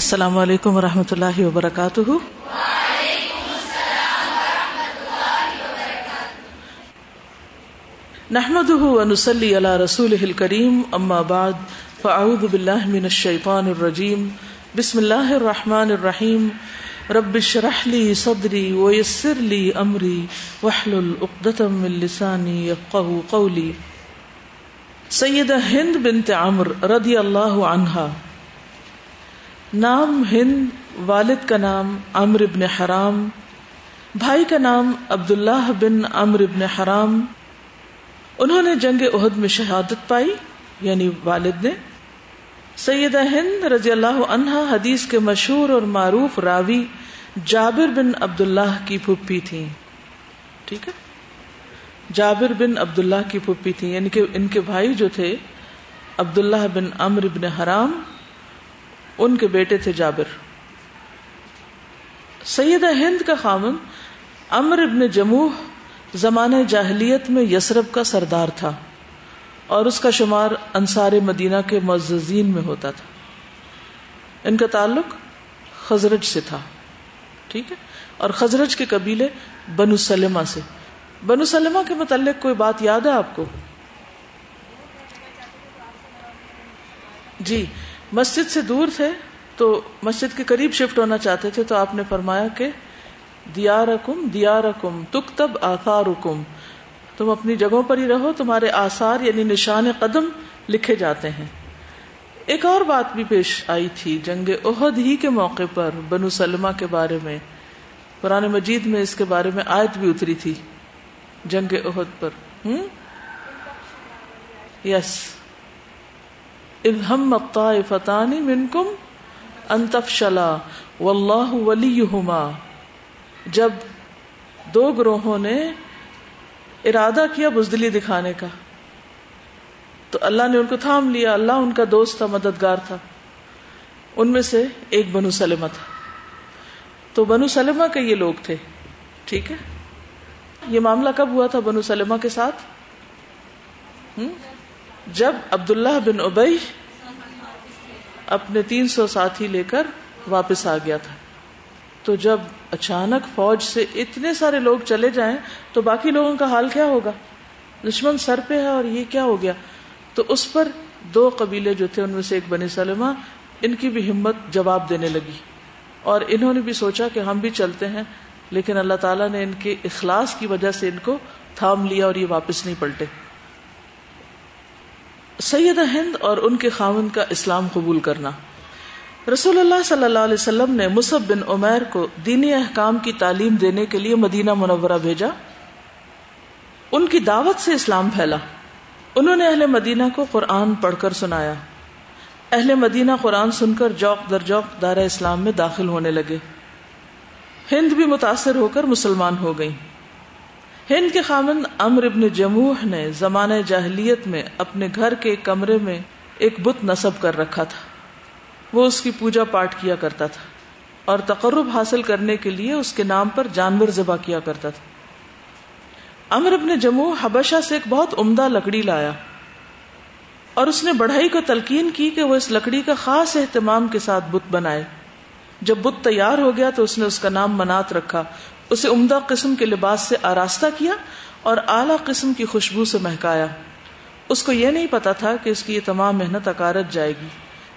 السلام علیکم و رحمۃ اللہ وبرکاتہ۔ نحمد ونسلی علی رسول کریم اما بعد، فاعوذ باللہ من الشیطان الرجیم۔ بسم اللہ الرحمن الرحیم۔ رب اشرح لی صدری ویسر لی امری، واحلل عقدۃ من لسانی یفقهوا قولی۔ سیدہ ہند بنت عمر رضی اللہ عنہا نام ہند، والد کا نام امر ابن حرام، بھائی کا نام عبداللہ بن امر ابن حرام۔ انہوں نے جنگ عہد میں شہادت پائی یعنی والد نے۔ سیدہ ہند رضی اللہ عنہا حدیث کے مشہور اور معروف راوی جابر بن عبداللہ کی پھپھی تھی ٹھیک ہے؟ جابر بن عبداللہ کی پھپھی تھی یعنی کہ ان کے بھائی جو تھے، عبداللہ بن امر ابن حرام ان کے بیٹے تھے جابر۔ سیدہ ہند کا خامن امر ابن جموح زمانہ جاہلیت میں یسرب کا سردار تھا اور اس کا شمار انصار مدینہ کے معززین میں ہوتا تھا۔ ان کا تعلق خزرج سے تھا، ٹھیک ہے؟ اور خزرج کے قبیلے بنو سلمہ سے۔ بنو سلمہ کے متعلق کوئی بات یاد ہے آپ کو؟ جی مسجد سے دور تھے تو مسجد کے قریب شفٹ ہونا چاہتے تھے تو آپ نے فرمایا کہ دیا رکم دیا رکم تک تب آثار تم اپنی جگہوں پر ہی رہو، تمہارے آثار یعنی نشان قدم لکھے جاتے ہیں۔ ایک اور بات بھی پیش آئی تھی جنگ عہد ہی کے موقع پر بنو سلمہ کے بارے میں۔ قرآن مجید میں اس کے بارے میں آیت بھی اتری تھی جنگ عہد پر۔ ہوں؟ یس ابہم فتانی منکم انتفشلا واللہ ولیہما۔ جب دو گروہوں نے ارادہ کیا بزدلی دکھانے کا، تو اللہ نے ان کو تھام لیا۔ اللہ ان کا دوست تھا، مددگار تھا۔ ان میں سے ایک بنو سلمہ تھا۔ تو بنو سلمہ کے یہ لوگ تھے، ٹھیک ہے؟ یہ معاملہ کب ہوا تھا بنو سلمہ کے ساتھ؟ جب عبداللہ بن ابئی اپنے تین سو ساتھی لے کر واپس آ گیا تھا۔ تو جب اچانک فوج سے اتنے سارے لوگ چلے جائیں تو باقی لوگوں کا حال کیا ہوگا؟ دشمن سر پہ ہے اور یہ کیا ہو گیا؟ تو اس پر دو قبیلے جو تھے ان میں سے ایک بنی سلمہ، ان کی بھی ہمت جواب دینے لگی۔ اور انہوں نے بھی سوچا کہ ہم بھی چلتے ہیں، لیکن اللہ تعالیٰ نے ان کے اخلاص کی وجہ سے ان کو تھام لیا اور یہ واپس نہیں پلٹے۔ سیدہ ہند اور ان کے خاون کا اسلام قبول کرنا۔ رسول اللہ صلی اللہ علیہ وسلم نے مصب بن عمیر کو دینی احکام کی تعلیم دینے کے لیے مدینہ منورہ بھیجا۔ ان کی دعوت سے اسلام پھیلا۔ انہوں نے اہل مدینہ کو قرآن پڑھ کر سنایا۔ اہل مدینہ قرآن سن کر جوک در جوک دار اسلام میں داخل ہونے لگے۔ ہند بھی متاثر ہو کر مسلمان ہو گئی ہند کے خامن امر ابن جموح نے زمانہ جاہلیت میں اپنے گھر کے کمرے میں ایک بت نصب کر رکھا تھا۔ وہ اس کی پوجا پاٹ کیا کرتا تھا اور تقرب حاصل کرنے کے لیے اس کے نام پر جانور ذبح کیا کرتا تھا۔ امر ابن جموں حبشہ سے ایک بہت عمدہ لکڑی لایا اور اس نے بڑھائی کو تلقین کی کہ وہ اس لکڑی کا خاص اہتمام کے ساتھ بت بنائے۔ جب بت تیار ہو گیا تو اس نے اس کا نام منات رکھا۔ اسے عمدہ قسم کے لباس سے آراستہ کیا اور اعلی قسم کی خوشبو سے مہکایا۔ اس کو یہ نہیں پتا تھا کہ اس کی یہ تمام محنت اکارت جائے گی۔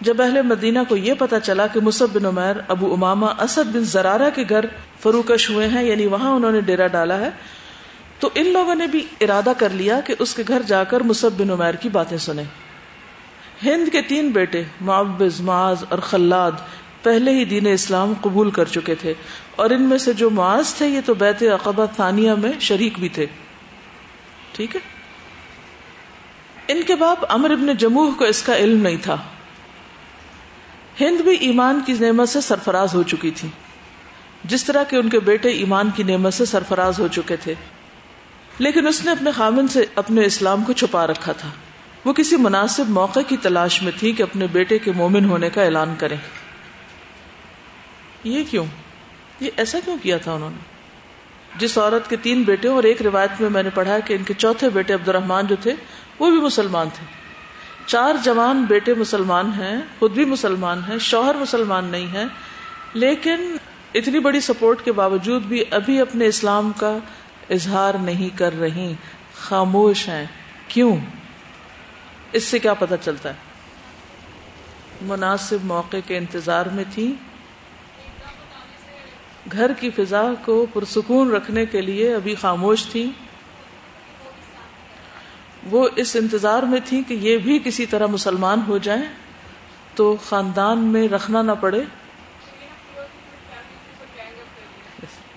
جب اہل مدینہ کو یہ پتا چلا کہ مصب بن عمیر ابو اماما اسد بن زرارہ کے گھر فروکش ہوئے ہیں یعنی وہاں انہوں نے ڈیرا ڈالا ہے، تو ان لوگوں نے بھی ارادہ کر لیا کہ اس کے گھر جا کر مصب بن عمیر کی باتیں سنیں۔ ہند کے تین بیٹے، معبز، معاذ اور خلاد پہلے ہی دین اسلام قبول کر چکے تھے اور ان میں سے جو معاذ تھے، یہ تو بیت عقبہ ثانیہ میں شریک بھی تھے۔ ٹھیک ہے؟ ان کے باپ امر ابن جموح کو اس کا علم نہیں تھا۔ ہند بھی ایمان کی نعمت سے سرفراز ہو چکی تھی۔ جس طرح کہ ان کے بیٹے ایمان کی نعمت سے سرفراز ہو چکے تھے۔ لیکن اس نے اپنے خامن سے اپنے اسلام کو چھپا رکھا تھا۔ وہ کسی مناسب موقع کی تلاش میں تھی کہ اپنے بیٹے کے مومن ہونے کا اعلان کریں یہ کیوں؟ یہ ایسا کیوں کیا تھا انہوں نے؟ جس عورت کے تین بیٹے اور ایک روایت میں میں نے پڑھا کہ ان کے چوتھے بیٹے عبد الرحمان جو تھے، وہ بھی مسلمان تھے۔ چار جوان بیٹے مسلمان ہیں، خود بھی مسلمان ہیں، شوہر مسلمان نہیں ہے لیکن اتنی بڑی سپورٹ کے باوجود بھی ابھی اپنے اسلام کا اظہار نہیں کر رہی۔ خاموش ہیں۔ کیوں؟ اس سے کیا پتا چلتا ہے؟ مناسب موقع کے انتظار میں تھی گھر کی فضا کو پرسکون رکھنے کے لیے ابھی خاموش تھی۔ وہ اس انتظار میں تھی کہ یہ بھی کسی طرح مسلمان ہو جائیں تو خاندان میں رکھنا نہ پڑے۔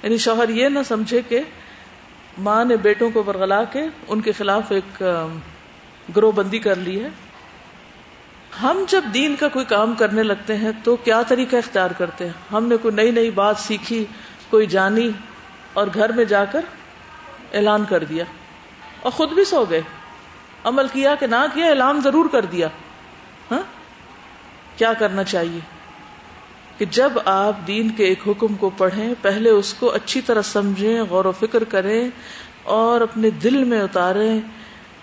یعنی شوہر یہ نہ سمجھے کہ ماں نے بیٹوں کو برگلا کے ان کے خلاف ایک گروہ بندی کر لی ہے۔ ہم جب دین کا کوئی کام کرنے لگتے ہیں تو کیا طریقہ اختیار کرتے ہیں؟ ہم نے کوئی نئی نئی بات سیکھی، کوئی جانی اور گھر میں جا کر اعلان کر دیا اور خود بھی سو گئے۔ عمل کیا کہ نہ کیا، اعلان ضرور کر دیا۔ ہاں؟ کیا کرنا چاہیے؟ کہ جب آپ دین کے ایک حکم کو پڑھیں، پہلے اس کو اچھی طرح سمجھیں، غور و فکر کریں اور اپنے دل میں اتاریں۔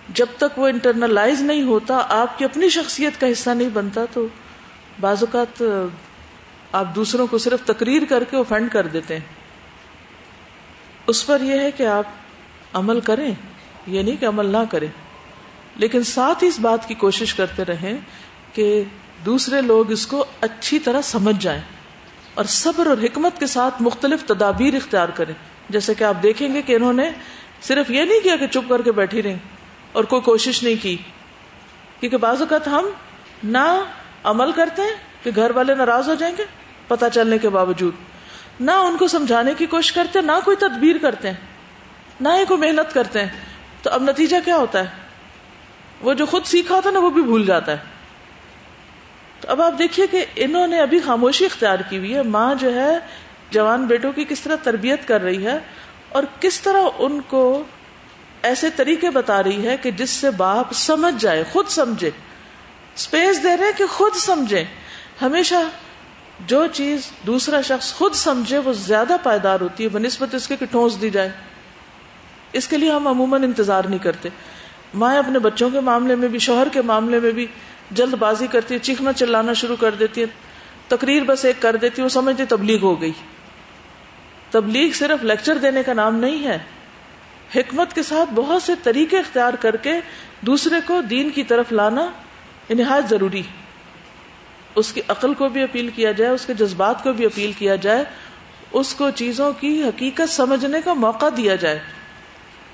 جب تک وہ انٹرنلائز نہیں ہوتا، آپ کی اپنی شخصیت کا حصہ نہیں بنتا، تو بعض اوقات آپ دوسروں کو صرف تقریر کر کے اوفینڈ کر دیتے ہیں۔ اس پر یہ ہے کہ آپ عمل کریں، یہ نہیں کہ عمل نہ کریں۔ لیکن ساتھ ہی اس بات کی کوشش کرتے رہیں کہ دوسرے لوگ اس کو اچھی طرح سمجھ جائیں اور صبر اور حکمت کے ساتھ مختلف تدابیر اختیار کریں۔ جیسے کہ آپ دیکھیں گے کہ انہوں نے صرف یہ نہیں کیا کہ چپ کر کے بیٹھی رہیں۔ اور کوئی کوشش نہیں کی۔ کیونکہ بعض اوقات ہم نہ عمل کرتے ہیں کہ گھر والے ناراض ہو جائیں گے پتا چلنے کے باوجود۔ نہ ان کو سمجھانے کی کوشش کرتے، نہ کوئی تدبیر کرتے ہیں نہ ہی کوئی محنت کرتے۔ ہیں تو اب نتیجہ کیا ہوتا ہے؟ وہ جو خود سیکھا ہوتا ہے نا، وہ بھی بھول جاتا ہے۔ تو اب آپ دیکھیے کہ انہوں نے ابھی خاموشی اختیار کی ہوئی ہے۔ ماں جو ہے، جوان بیٹوں کی کس طرح تربیت کر رہی ہے اور کس طرح ان کو ایسے طریقے بتا رہی ہے کہ جس سے باپ سمجھ جائے، خود سمجھے۔ اسپیس دے رہے کہ خود سمجھے۔ ہمیشہ جو چیز دوسرا شخص خود سمجھے، وہ زیادہ پائیدار ہوتی ہے، بنسبت اس کے کہ ٹھونس دی جائے۔ اس کے لیے ہم عموماً انتظار نہیں کرتے۔ مائیں اپنے بچوں کے معاملے میں بھی، شوہر کے معاملے میں بھی جلد بازی کرتی ہے، چیخنا چلانا شروع کر دیتی ہے۔ تقریر بس ایک کر دیتی وہ سمجھتی تبلیغ ہو گئی۔ تبلیغ صرف لیکچر دینے کا نام نہیں ہے۔ حکمت کے ساتھ بہت سے طریقے اختیار کر کے دوسرے کو دین کی طرف لانا نہایت ضروری اس کی عقل کو بھی اپیل کیا جائے، اس کے جذبات کو بھی اپیل کیا جائے، اس کو چیزوں کی حقیقت سمجھنے کا موقع دیا جائے۔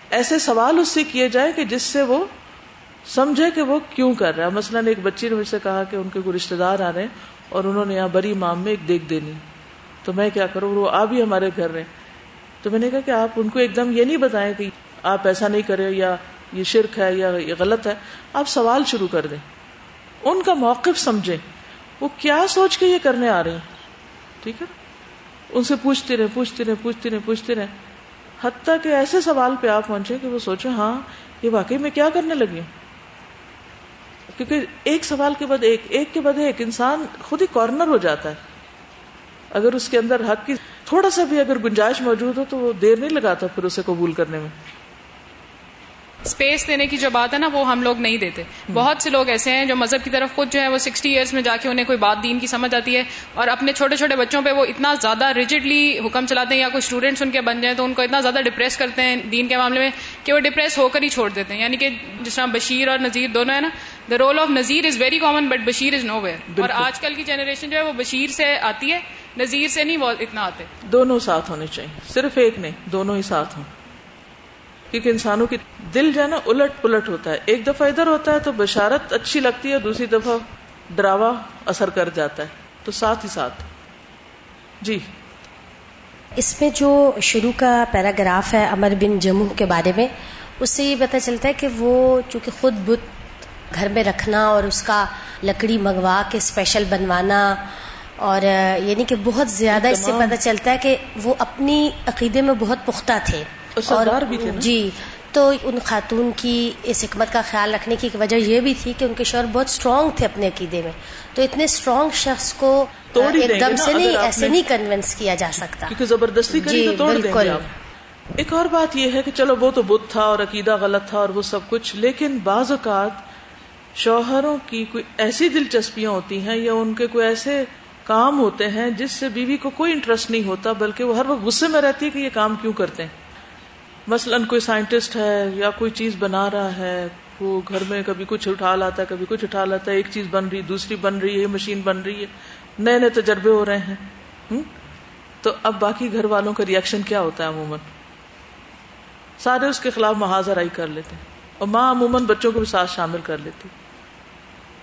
ایسے سوال اس سے کیے جائے کہ جس سے وہ سمجھے کہ وہ کیوں کر رہا ہے۔ مثلاً ایک بچی نے مجھ سے کہا کہ ان کے کوئی رشتے دار آ رہے ہیں اور انہوں نے یہاں بری مام میں ایک دیکھ دینی۔ تو میں کیا کروں؟ وہ آ بھی ہمارے گھر رہے تو میں نے کہا کہ آپ ان کو ایک دم یہ نہیں بتائیں کہ آپ ایسا نہیں کرے یا یہ شرک ہے یا یہ غلط ہے، آپ سوال شروع کر دیں۔ ان کا موقف سمجھیں۔ وہ کیا سوچ کے یہ کرنے آ رہے ہیں؟ ٹھیک ہے؟ ان سے پوچھتے رہے پوچھتے رہے پوچھتے رہے پوچھتے رہے حتیٰ کہ ایسے سوال پہ آپ پہنچے کہ وہ سوچے ہاں یہ واقعی میں کیا کرنے لگی ہوں؟ کیونکہ ایک سوال کے بعد ایک ایک کے بعد ایک، انسان خود ہی کارنر ہو جاتا ہے۔ اگر اس کے اندر حق کی تھوڑا سا بھی اگر گنجائش موجود ہو تو وہ دیر نہیں لگاتا پھر اسے قبول کرنے میں۔ اسپیس دینے کی جو بات ہے نا وہ ہم لوگ نہیں دیتے۔ بہت سے لوگ ایسے ہیں جو مذہب کی طرف خود جو ہے وہ سکسٹی ایئرس میں جا کے انہیں کوئی بات دین کی سمجھ آتی ہے اور اپنے چھوٹے چھوٹے بچوں پہ وہ اتنا زیادہ ریجڈلی حکم چلاتے ہیں یا کوئی اسٹوڈینٹس ان کے بن جائیں تو ان کو اتنا زیادہ ڈپریس کرتے ہیں دین کے معاملے میں کہ وہ ڈپریس ہو کر ہی چھوڑ دیتے ہیں۔ یعنی کہ جس طرح بشیر اور نذیر دونوں ہے نا the rule of Nazir is very common but Bashir is nowhere اور آج کل کی جنریشن جو ہے وہ بشیر سے آتی ہے نذیر سے نہیں اتنا آتے۔ دونوں ساتھ ہونے چاہیے۔ صرف ایک نہیں دونوں ہی ساتھ ہوں۔ کیونکہ انسانوں کی دل جو ہے نا الٹ پلٹ ہوتا ہے۔ ایک دفعہ ادھر ہوتا ہے تو بشارت اچھی لگتی ہے دوسری دفعہ ڈراوا اثر کر جاتا ہے۔ تو ساتھ ہی ساتھ۔ جی۔ اس میں جو شروع کا پیراگراف ہے امر بن جموں کے بارے میں اس سے یہ پتا چلتا ہے کہ وہ چونکہ خود بت گھر میں رکھنا اور اس کا لکڑی منگوا کے اسپیشل بنوانا اور یعنی کہ بہت زیادہ اس سے پتہ چلتا ہے کہ وہ اپنی عقیدے میں بہت پختہ تھے۔ اور بھی تھے جی تو ان خاتون کی اس حکمت کا خیال رکھنے کی وجہ یہ بھی تھی کہ ان کے شوہر بہت اسٹرانگ تھے اپنے عقیدے میں۔ تو اتنے اسٹرانگ شخص کو ایک دم سے نہیں ایسے نہیں کنوینس کیا جا سکتا۔ کیونکہ زبردستی جی بالکل۔ ایک اور بات یہ ہے کہ چلو وہ تو بدھ تھا اور عقیدہ غلط تھا اور وہ سب کچھ لیکن بعض اوقات شوہروں کی کوئی ایسی دلچسپیاں ہوتی ہیں یا ان کے کوئی ایسے کام ہوتے ہیں جس سے بیوی کو کوئی انٹرسٹ نہیں ہوتا بلکہ وہ ہر وقت غصے میں رہتی ہے کہ یہ کام کیوں کرتے ہیں۔ مثلاً کوئی سائنٹسٹ ہے یا کوئی چیز بنا رہا ہے، وہ گھر میں کبھی کچھ اٹھا لاتا ہے، کبھی کچھ اٹھا لاتا ہے، ایک چیز بن رہی، دوسری بن رہی ہے مشین بن رہی ہے، نئے نئے تجربے ہو رہے ہیں۔ تو اب باقی گھر والوں کا ریئیکشن کیا ہوتا ہے عموماً؟ سارے اس کے خلاف محاذ آرائی کر لیتے ہیں۔ اور ماں عموماً بچوں کو بھی ساتھ شامل کر لیتی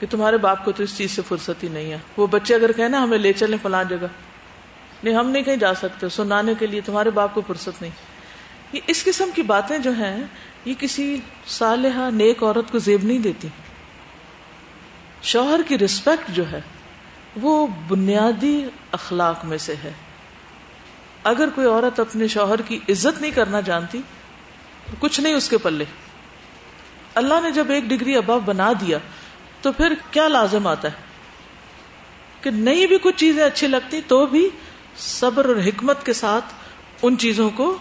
کہ تمہارے باپ کو تو اس چیز سے فرصت ہی نہیں ہے۔ وہ بچے اگر کہنا ہمیں لے چلیں فلاں جگہ، نہیں ہم نہیں کہیں جا سکتے، سنانے کے لیے تمہارے باپ کو فرصت نہیں۔ یہ اس قسم کی باتیں جو ہیں، یہ کسی صالحہ نیک عورت کو زیب نہیں دیتی۔ شوہر کی رسپیکٹ جو ہے، وہ بنیادی اخلاق میں سے ہے۔ اگر کوئی عورت اپنے شوہر کی عزت نہیں کرنا جانتی تو کچھ نہیں اس کے پلے۔ اللہ نے جب ایک ڈگری اباب بنا دیا، تو پھر کیا لازم آتا ہے؟ کہ نہیں بھی کچھ چیزیں اچھی لگتی، تو بھی صبر اور حکمت کے ساتھ ان چیزوں کو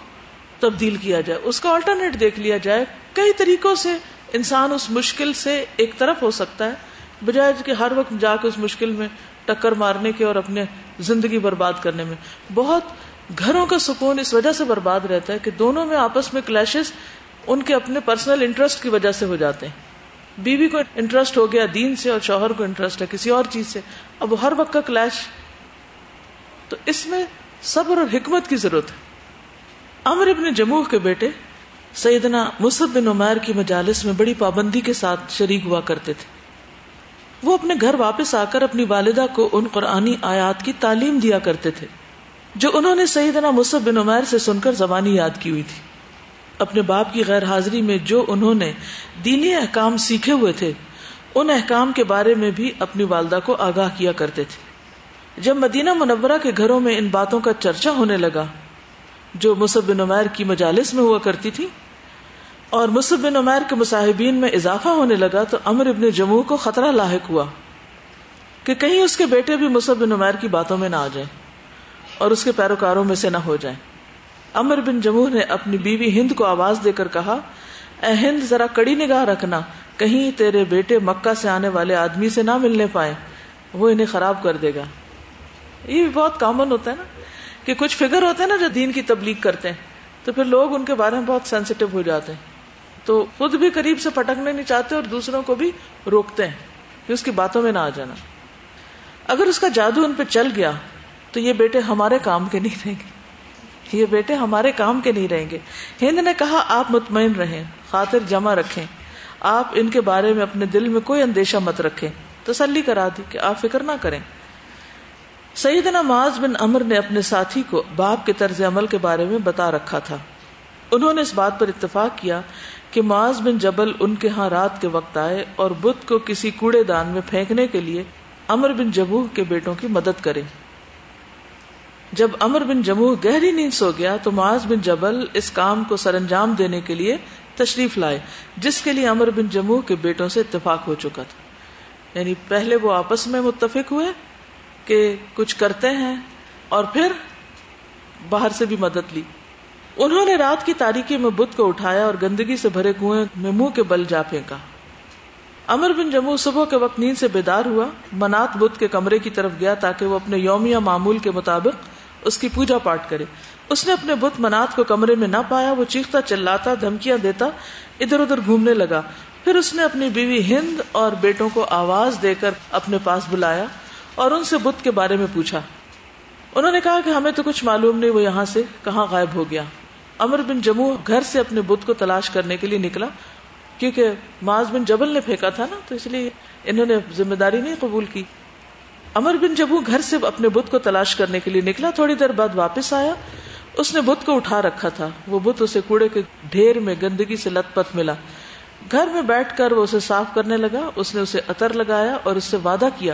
تبدیل کیا جائے، اس کا آلٹرنیٹ دیکھ لیا جائے۔ کئی طریقوں سے انسان اس مشکل سے ایک طرف ہو سکتا ہے، بجائے کہ ہر وقت جا کے اس مشکل میں ٹکر مارنے کے اور اپنے زندگی برباد کرنے میں۔ بہت گھروں کا سکون اس وجہ سے برباد رہتا ہے کہ دونوں میں آپس میں کلیشز ان کے اپنے پرسنل انٹرسٹ کی وجہ سے ہو جاتے ہیں۔ بیوی کو انٹرسٹ ہو گیا دین سے اور شوہر کو انٹرسٹ ہے کسی اور چیز سے۔ اب ہر وقت کا کلیش تو اس میں صبر اور حکمت کی ضرورت ہے۔ امر ابن جموح کے بیٹے سیدنا مصب بن عمیر کی مجالس میں بڑی پابندی کے ساتھ شریک ہوا کرتے تھے۔ وہ اپنے گھر واپس آ کر اپنی والدہ کو ان قرآنی آیات کی تعلیم دیا کرتے تھے، جو انہوں نے سیدنا مصب بن عمیر سے سن کر زبانی یاد کی ہوئی تھی۔ اپنے باپ کی غیر حاضری میں جو انہوں نے دینی احکام سیکھے ہوئے تھے، ان احکام کے بارے میں بھی اپنی والدہ کو آگاہ کیا کرتے تھے۔ جب مدینہ منورہ کے گھروں میں ان باتوں کا چرچا ہونے لگا جو مصب بن عمیر کی مجالس میں ہوا کرتی تھی، اور مصب بن عمیر کے مصاحبین میں اضافہ ہونے لگا تو امر ابن جموں کو خطرہ لاحق ہوا کہ کہیں اس کے بیٹے بھی مصب بن عمیر کی باتوں میں نہ آ جائیں اور اس کے پیروکاروں میں سے نہ ہو جائیں۔ امر بن جموں نے اپنی بیوی ہند کو آواز دے کر کہا، اے ہند، ذرا کڑی نگاہ رکھنا، کہیں تیرے بیٹے مکہ سے آنے والے آدمی سے نہ ملنے پائے وہ انہیں خراب کر دے گا۔ یہ بھی بہت کامن ہوتا ہے نا۔ کہ کچھ فگر ہوتے ہیں نا جو دین کی تبلیغ کرتے ہیں، تو پھر لوگ ان کے بارے میں بہت سینسیٹیو ہو جاتے ہیں۔ تو خود بھی قریب سے پٹکنے نہیں چاہتے اور دوسروں کو بھی روکتے ہیں کہ اس کی باتوں میں نہ آ جانا۔ اگر اس کا جادو ان پہ چل گیا، تو یہ بیٹے ہمارے کام کے نہیں رہیں گے۔ یہ بیٹے ہمارے کام کے نہیں رہیں گے۔ ہند نے کہا، آپ مطمئن رہیں، خاطر جمع رکھیں۔ آپ ان کے بارے میں اپنے دل میں کوئی اندیشہ مت رکھیں۔ تسلی کرا دی کہ آپ فکر نہ کریں۔ سیدنا معاذ بن امر نے اپنے ساتھی کو باپ کے طرز عمل کے بارے میں بتا رکھا تھا۔ انہوں نے اس بات پر اتفاق کیا کہ معاذ بن جبل ان کے ہاں رات کے وقت آئے اور بدھ کو کسی کوڑے دان میں پھینکنے کے لیے امر بن جبو کے بیٹوں کی مدد کرے جب امر بن جمو گہری نیند سو گیا تو معاذ بن جبل اس کام کو سر انجام دینے کے لیے تشریف لائے، جس کے لیے امر بن جمو کے بیٹوں سے اتفاق ہو چکا تھا۔ یعنی پہلے وہ آپس میں متفق ہوئے کہ کچھ کرتے ہیں اور پھر باہر سے بھی مدد لی۔ انہوں نے رات کی تاریخی میں بت کو اٹھایا اور گندگی سے بھرے کنویں میں منہ کے بل جا پھینکا۔ امر بن جموں صبح کے وقت نیند سے بیدار ہوا، منات بت کے کمرے کی طرف گیا تاکہ وہ اپنے یومیہ معمول کے مطابق اس کی پوجا پاٹ کرے۔ اس نے اپنے بت منات کو کمرے میں نہ پایا، وہ چیختا، چلاتا، دھمکیاں دیتا، ادھر ادھر گھومنے لگا۔ پھر اس نے اپنی بیوی ہند اور بیٹوں کو آواز دے کر اپنے پاس بلایا۔ اور ان سے بت کے بارے میں پوچھا۔ انہوں نے کہا کہ ہمیں تو کچھ معلوم نہیں وہ یہاں سے کہاں غائب ہو گیا۔ امر بن جموں گھر سے اپنے بت کو تلاش کرنے کے لیے نکلا، کیونکہ معاذ بن جبل نے پھینکا تھا نا، تو اس لیے انہوں نے ذمہ داری نہیں قبول کی۔ امر بن جبو گھر سے اپنے بت کو تلاش کرنے کے لیے نکلا، تھوڑی دیر بعد واپس آیا۔ اس نے بت کو اٹھا رکھا تھا۔ وہ بت اسے کوڑے کے ڈھیر میں گندگی سے لت پت ملا۔ گھر میں بیٹھ کر وہ اسے صاف کرنے لگا، اس نے اسے اتر لگایا اور اس سے وعدہ کیا۔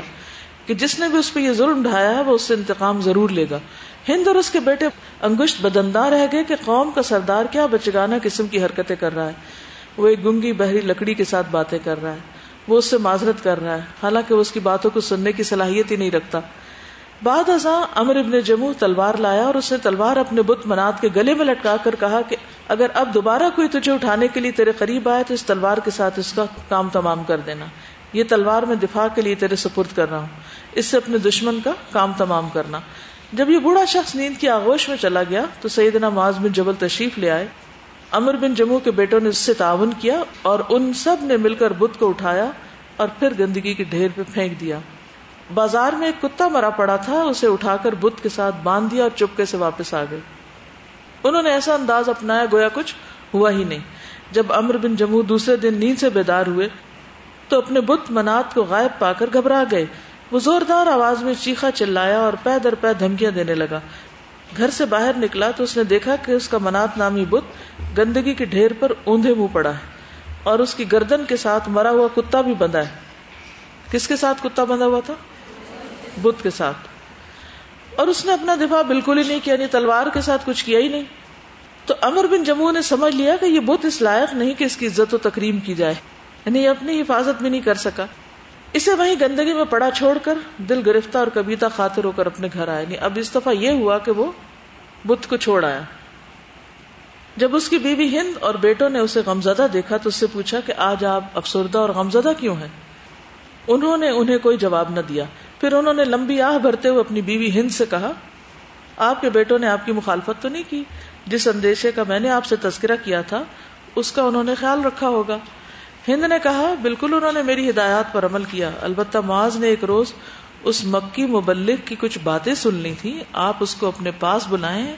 کہ جس نے بھی اس پہ یہ ظلم ڈھایا ہے وہ اس سے انتقام ضرور لے گا۔ ہند اور اس کے بیٹے انگشت بدندہ رہ گئے کہ قوم کا سردار کیا بچگانا قسم کی حرکتیں کر رہا ہے۔ وہ ایک گنگی بحری لکڑی کے ساتھ باتیں کر رہا ہے۔ وہ اس سے معذرت کر رہا ہے۔ حالانکہ وہ اس کی باتوں کو سننے کی صلاحیت ہی نہیں رکھتا۔ بعد ازاں امر ابن جموں تلوار لایا اور اس نے تلوار اپنے بت منات کے گلے میں لٹکا کر کہا کہ اگر اب دوبارہ کوئی تجھے اٹھانے کے لیے تیرے قریب آئے تو اس تلوار کے ساتھ اس کا کام تمام کر دینا۔ یہ تلوار میں دفاع کے لیے تیرے سپرد کر رہا ہوں۔ اس سے اپنے دشمن کا کام تمام کرنا۔ جب یہ بوڑھا شخص نیند کی آغوش میں چلا گیا تو سیدنا معاذ بن جبل تشریف لے آئے۔ امر بن جموں کے بیٹوں نے اس سے تعاون کیا اور ان سب نے مل کر بدھ کو اٹھایا اور پھر گندگی کے ڈھیر پہ پھینک دیا۔ بازار میں ایک کتا مرا پڑا تھا، اسے اٹھا کر بدھ کے ساتھ باندھ دیا اور چپکے سے واپس آ گئے۔ انہوں نے ایسا انداز اپنایا گویا کچھ ہوا ہی نہیں۔ جب امر بن جموں دوسرے دن نیند سے بیدار ہوئے تو اپنے بت منات کو غائب پا کر گھبرا گئے۔ وہ زوردار آواز میں چیخا چلایا اور پے در پے دھمکیاں دینے لگا۔ گھر سے باہر نکلا تو اس نے دیکھا کہ اس کا منات نامی بت گندگی کے ڈھیر پر اوندے منہ پڑا ہے اور اس کی گردن کے ساتھ مرا ہوا کتا بھی بندھا ہے۔ کس کے ساتھ کتا بندھا ہوا تھا؟ بت کے ساتھ۔ اور اس نے اپنا دفاع بالکل ہی نہیں کیا یعنی تلوار کے ساتھ کچھ کیا ہی نہیں۔ تو امر بن جموں نے سمجھ لیا کہ یہ بت اس لائق نہیں کہ اس کی عزت و تکریم کی جائے یعنی یہ اپنی حفاظت بھی نہیں کر سکا۔ اسے وہیں گندگی میں پڑا چھوڑ کر دل گرفتہ اور کبیتا خاطر ہو کر اپنے گھر آئے۔ نہیں اب اس دفعہ یہ ہوا کہ وہ بت کو چھوڑ آیا۔ جب اس کی بیوی ہند اور بیٹوں نے اسے غمزدہ دیکھا تو اس سے پوچھا کہ آج آپ افسردہ اور غمزدہ کیوں ہیں؟ انہوں نے انہیں کوئی جواب نہ دیا۔ پھر انہوں نے لمبی آہ بھرتے ہوئے اپنی بیوی ہند سے کہا، آپ کے بیٹوں نے آپ کی مخالفت تو نہیں کی؟ جس اندیشے کا میں نے آپ سے تذکرہ کیا تھا، اس کا انہوں نے خیال رکھا ہوگا۔ ہند نے کہا، بالکل انہوں نے میری ہدایات پر عمل کیا۔ البتہ معاذ نے ایک روز اس مکی مبلک کی کچھ باتیں سن لی تھی آپ اس کو اپنے پاس بلائے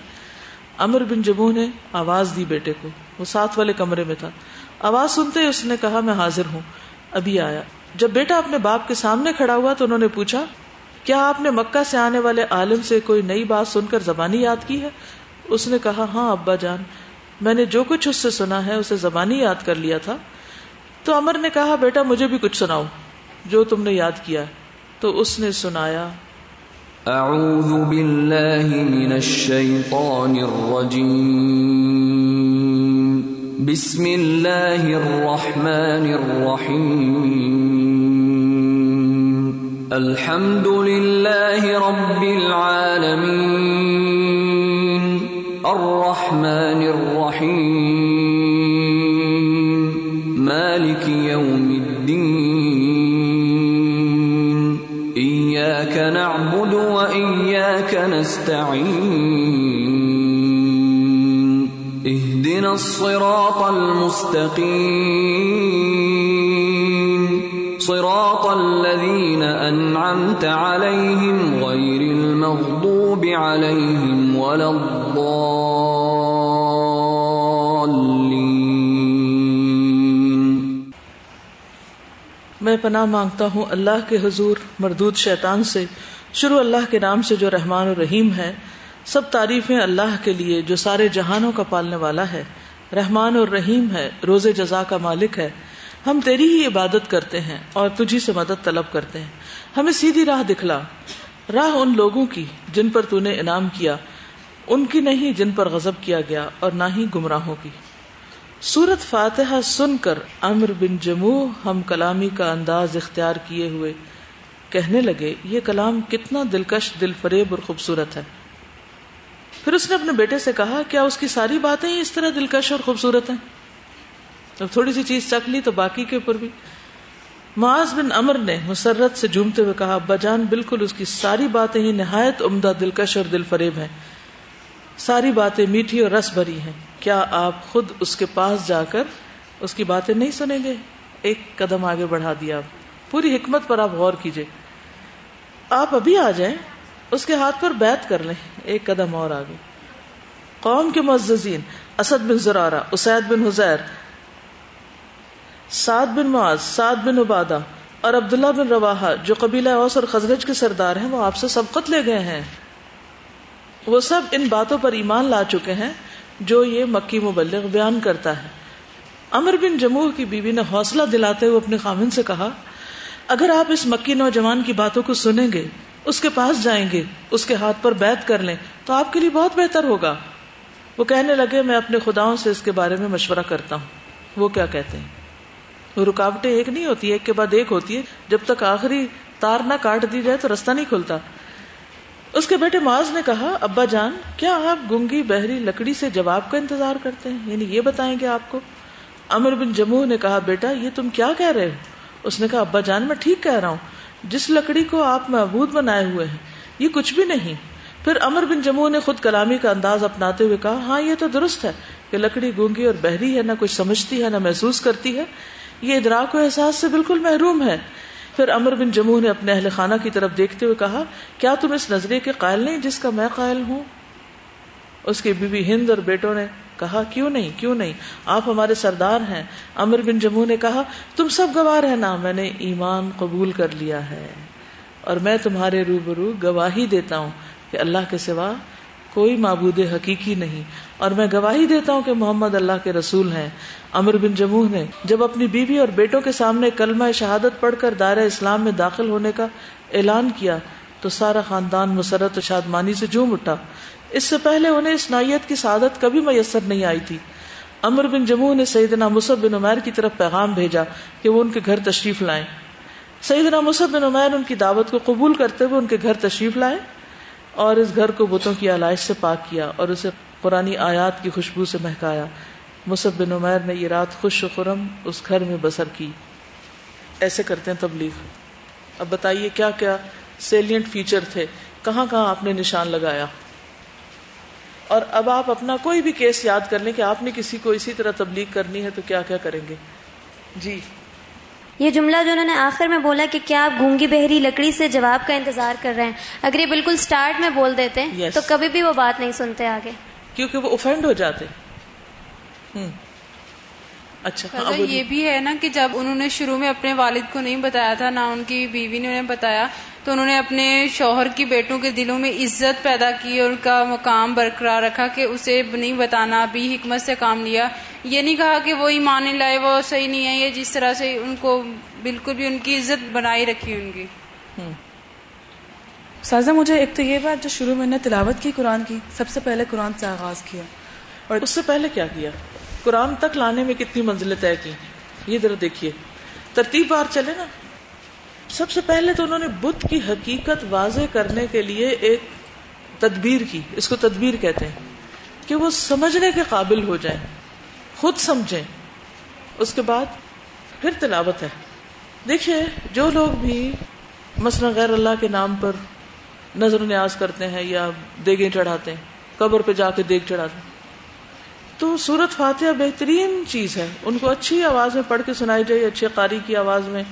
امر بن جبو نے آواز دی بیٹے کو۔ وہ ساتھ والے کمرے میں تھا۔ آواز سنتے اس نے کہا، میں حاضر ہوں۔ ابھی آیا۔ جب بیٹا اپنے باپ کے سامنے کھڑا ہوا تو انہوں نے پوچھا، کیا آپ نے مکہ سے آنے والے عالم سے کوئی نئی بات سن کر زبانی یاد کی ہے؟ اس نے کہا ہاں ابا جان، میں نے جو کچھ اس سے سنا ہے، اسے زبانی یاد کر لیا تھا۔ تو امر نے کہا، بیٹا، مجھے بھی کچھ سناؤ، جو تم نے یاد کیا تو اس نے سنایا، اعوذ باللہ من الشیطان الرجیم۔ بسم اللہ الرحمن الرحیم۔ الحمد للہ رب العالمین۔ الرحمن الرحیم۔ نستعين اهدنا الصراط المستقيم صراط الذين أنعمت عليهم غير المغضوب عليهم ولا الضالين میں پناہ مانگتا ہوں اللہ کے حضور مردود شیطان سے شروع اللہ کے نام سے جو رحمان و رحیم ہے، سب تعریفیں اللہ کے لیے جو سارے جہانوں کا پالنے والا ہے۔ رحمان اور رحیم ہے روز جزا کا مالک ہے۔ ہم تیری ہی عبادت کرتے ہیں اور تجھی سے مدد طلب کرتے ہیں۔ ہمیں سیدھی راہ دکھلا۔ راہ ان لوگوں کی جن پر تو نے انعام کیا، ان کی نہیں جن پر غضب کیا گیا اور نہ ہی گمراہوں کی۔ سورت فاتحہ سن کر امر بن جمو ہم کلامی کا انداز اختیار کیے ہوئے کہنے لگے، یہ کلام کتنا دلکش دل فریب اور خوبصورت ہے۔ پھر اس نے اپنے بیٹے سے کہا، کیا اس کی ساری باتیں اس طرح دلکش اور خوبصورت ہیں؟ اب تھوڑی سی چیز چکھ لی تو باقی کے اوپر بھی۔ معاذ بن امر نے مسرت سے جھومتے ہوئے کہا، ابا جان، بالکل اس کی ساری باتیں ہی نہایت عمدہ دلکش اور دل فریب ہیں۔ ساری باتیں میٹھی اور رس بھری ہیں۔ کیا آپ خود اس کے پاس جا کر اس کی باتیں نہیں سنیں گے؟ ایک قدم آگے بڑھا دیا۔ آپ پوری حکمت پر آپ غور کیجیے آپ ابھی آ جائیں، اس کے ہاتھ پر بیت کر لیں۔ ایک قدم اور آگے۔ قوم کے معززین، اسد بن زرارہ، اسید بن حزیر، سعد بن معاذ، سعد بن عبادہ اور عبداللہ بن رواحہ، جو قبیلہ اوس اور خزرج کے سردار ہیں، وہ آپ سے سبقت لے گئے ہیں۔ وہ سب ان باتوں پر ایمان لا چکے ہیں، جو یہ مکی مبلغ بیان کرتا ہے۔ امر بن جموع کی بیوی نے حوصلہ دلاتے ہوئے اپنے خامن سے کہا اگر آپ اس مکی نوجوان کی باتوں کو سنیں گے، اس کے پاس جائیں گے، اس کے ہاتھ پر بیت کر لیں، تو آپ کے لیے بہت بہتر ہوگا۔ وہ کہنے لگے، میں اپنے خداؤں سے اس کے بارے میں مشورہ کرتا ہوں۔ وہ کیا کہتے ہیں؟ وہ رکاوٹیں ایک نہیں ہوتی، ایک کے بعد ایک ہوتی ہے۔ جب تک آخری تار نہ کاٹ دی جائے تو رستہ نہیں کھلتا۔ اس کے بیٹے معاذ نے کہا، ابا جان، کیا آپ گنگی بحری لکڑی سے جواب کا انتظار کرتے ہیں؟ یعنی یہ بتائیں گے آپ کو؟ امر بن جموں نے کہا، بیٹا، یہ تم کیا کہہ رہے ہو؟ اس نے کہا، ابا جان، میں ٹھیک کہہ رہا ہوں. جس لکڑی کو آپ محبود بنائے ہوئے ہیں، یہ کچھ بھی نہیں. پھر امر بن جموں نے خود کلامی کا انداز اپناتے ہوئے کہا ہاں یہ تو درست ہے کہ لکڑی گونگی اور بہری ہے، نہ کچھ سمجھتی ہے، نہ محسوس کرتی ہے. یہ ادراک و احساس سے بالکل محروم ہے. پھر امر بن جموں نے اپنے اہل خانہ کی طرف دیکھتے ہوئے کہا، کیا تم اس نظریے کے قائل نہیں جس کا میں قائل ہوں؟ اس کی بیوی ہند اور بیٹوں نے کہا، کیوں نہیں کیوں نہیں؟ آپ ہمارے سردار ہیں. امر بن جموں نے کہا، تم سب گوار ہے نا، میں نے ایمان قبول کر لیا ہے اور میں تمہارے روبرو گواہی دیتا ہوں کہ اللہ کے سوا کوئی معبود حقیقی نہیں اور میں گواہی دیتا ہوں کہ محمد اللہ کے رسول ہیں. امر بن جموہ نے جب اپنی بیوی اور بیٹوں کے سامنے کلمہ شہادت پڑھ کر دائرہ اسلام میں داخل ہونے کا اعلان کیا، تو سارا خاندان مسرت و شادمانی سے جوم اٹھا۔ اس سے پہلے انہیں اس نائیت کی سعادت کبھی میسر نہیں آئی تھی۔ امر بن جموہ نے سیدنا مصب بن عمیر کی طرف پیغام بھیجا کہ وہ ان کے گھر تشریف لائیں۔ سیدنا مصب بن عمیر ان کی دعوت کو قبول کرتے ہوئے ان کے گھر تشریف لائے اور اس گھر کو بتوں کی علائش سے پاک کیا اور اسے پرانی آیات کی خوشبو سے مہکایا۔ مصب بن عمیر نے یہ رات خوش و خرم اس گھر میں بسر کی۔ ایسے کرتے ہیں تبلیغ۔ اب بتائیے کیا کیا سیلینٹ فیچر تھے؟ کہاں کہاں آپ نے نشان لگایا؟ اور اب آپ اپنا کوئی بھی کیس یاد کر لیں کہ آپ نے کسی کو اسی طرح تبلیغ کرنی ہے تو کیا کیا کریں گے؟ جی۔ یہ جملہ جو انہوں نے آخر میں بولا کہ کیا آپ گونگی بہری لکڑی سے جواب کا انتظار کر رہے ہیں۔ اگر یہ بالکل سٹارٹ میں بول دیتے Yes. تو کبھی بھی وہ بات نہیں سنتے آگے۔ کیونکہ وہ اوفینڈ ہو جاتے۔ ہوں اچھا۔ یہ بھی ہے نا کہ جب انہوں نے شروع میں اپنے والد کو نہیں بتایا تھا نہ ان کی بیوی نے انہیں بتایا تو انہوں نے اپنے شوہر کی بیٹوں کے دلوں میں عزت پیدا کی اور ان کا مقام برقرار رکھا کہ اسے نہیں بتانا، بھی حکمت سے کام لیا۔ یہ نہیں کہا کہ وہ ایمان نہیں لائے، وہ صحیح نہیں ہے۔ یہ جس طرح سے ان کو بالکل بھی ان کی عزت بنائی رکھی ان کی۔ سازا، مجھے ایک تو یہ بات جو شروع میں نے تلاوت کی، قرآن کی، سب سے پہلے قرآن سے آغاز کیا۔ اور اس سے پہلے کیا کیا؟ قرآن تک لانے میں کتنی منزلیں طے کی؟ یہ ذرا دیکھیے۔ ترتیب بار چلے نا۔ سب سے پہلے تو انہوں نے بدھ کی حقیقت واضح کرنے کے لیے ایک تدبیر کی، اس کو تدبیر کہتے ہیں، کہ وہ سمجھنے کے قابل ہو جائیں، خود سمجھیں۔ اس کے بعد پھر تلاوت ہے۔ دیکھیے، جو لوگ بھی مثلا غیر اللہ کے نام پر نظر و نیاز کرتے ہیں یا دیگیں چڑھاتے ہیں، قبر پہ جا کے دیگ چڑھاتے ہیں، تو سورت فاتحہ بہترین چیز ہے۔ ان کو اچھی آواز میں پڑھ کے سنائی جائے، اچھے قاری کی آواز میں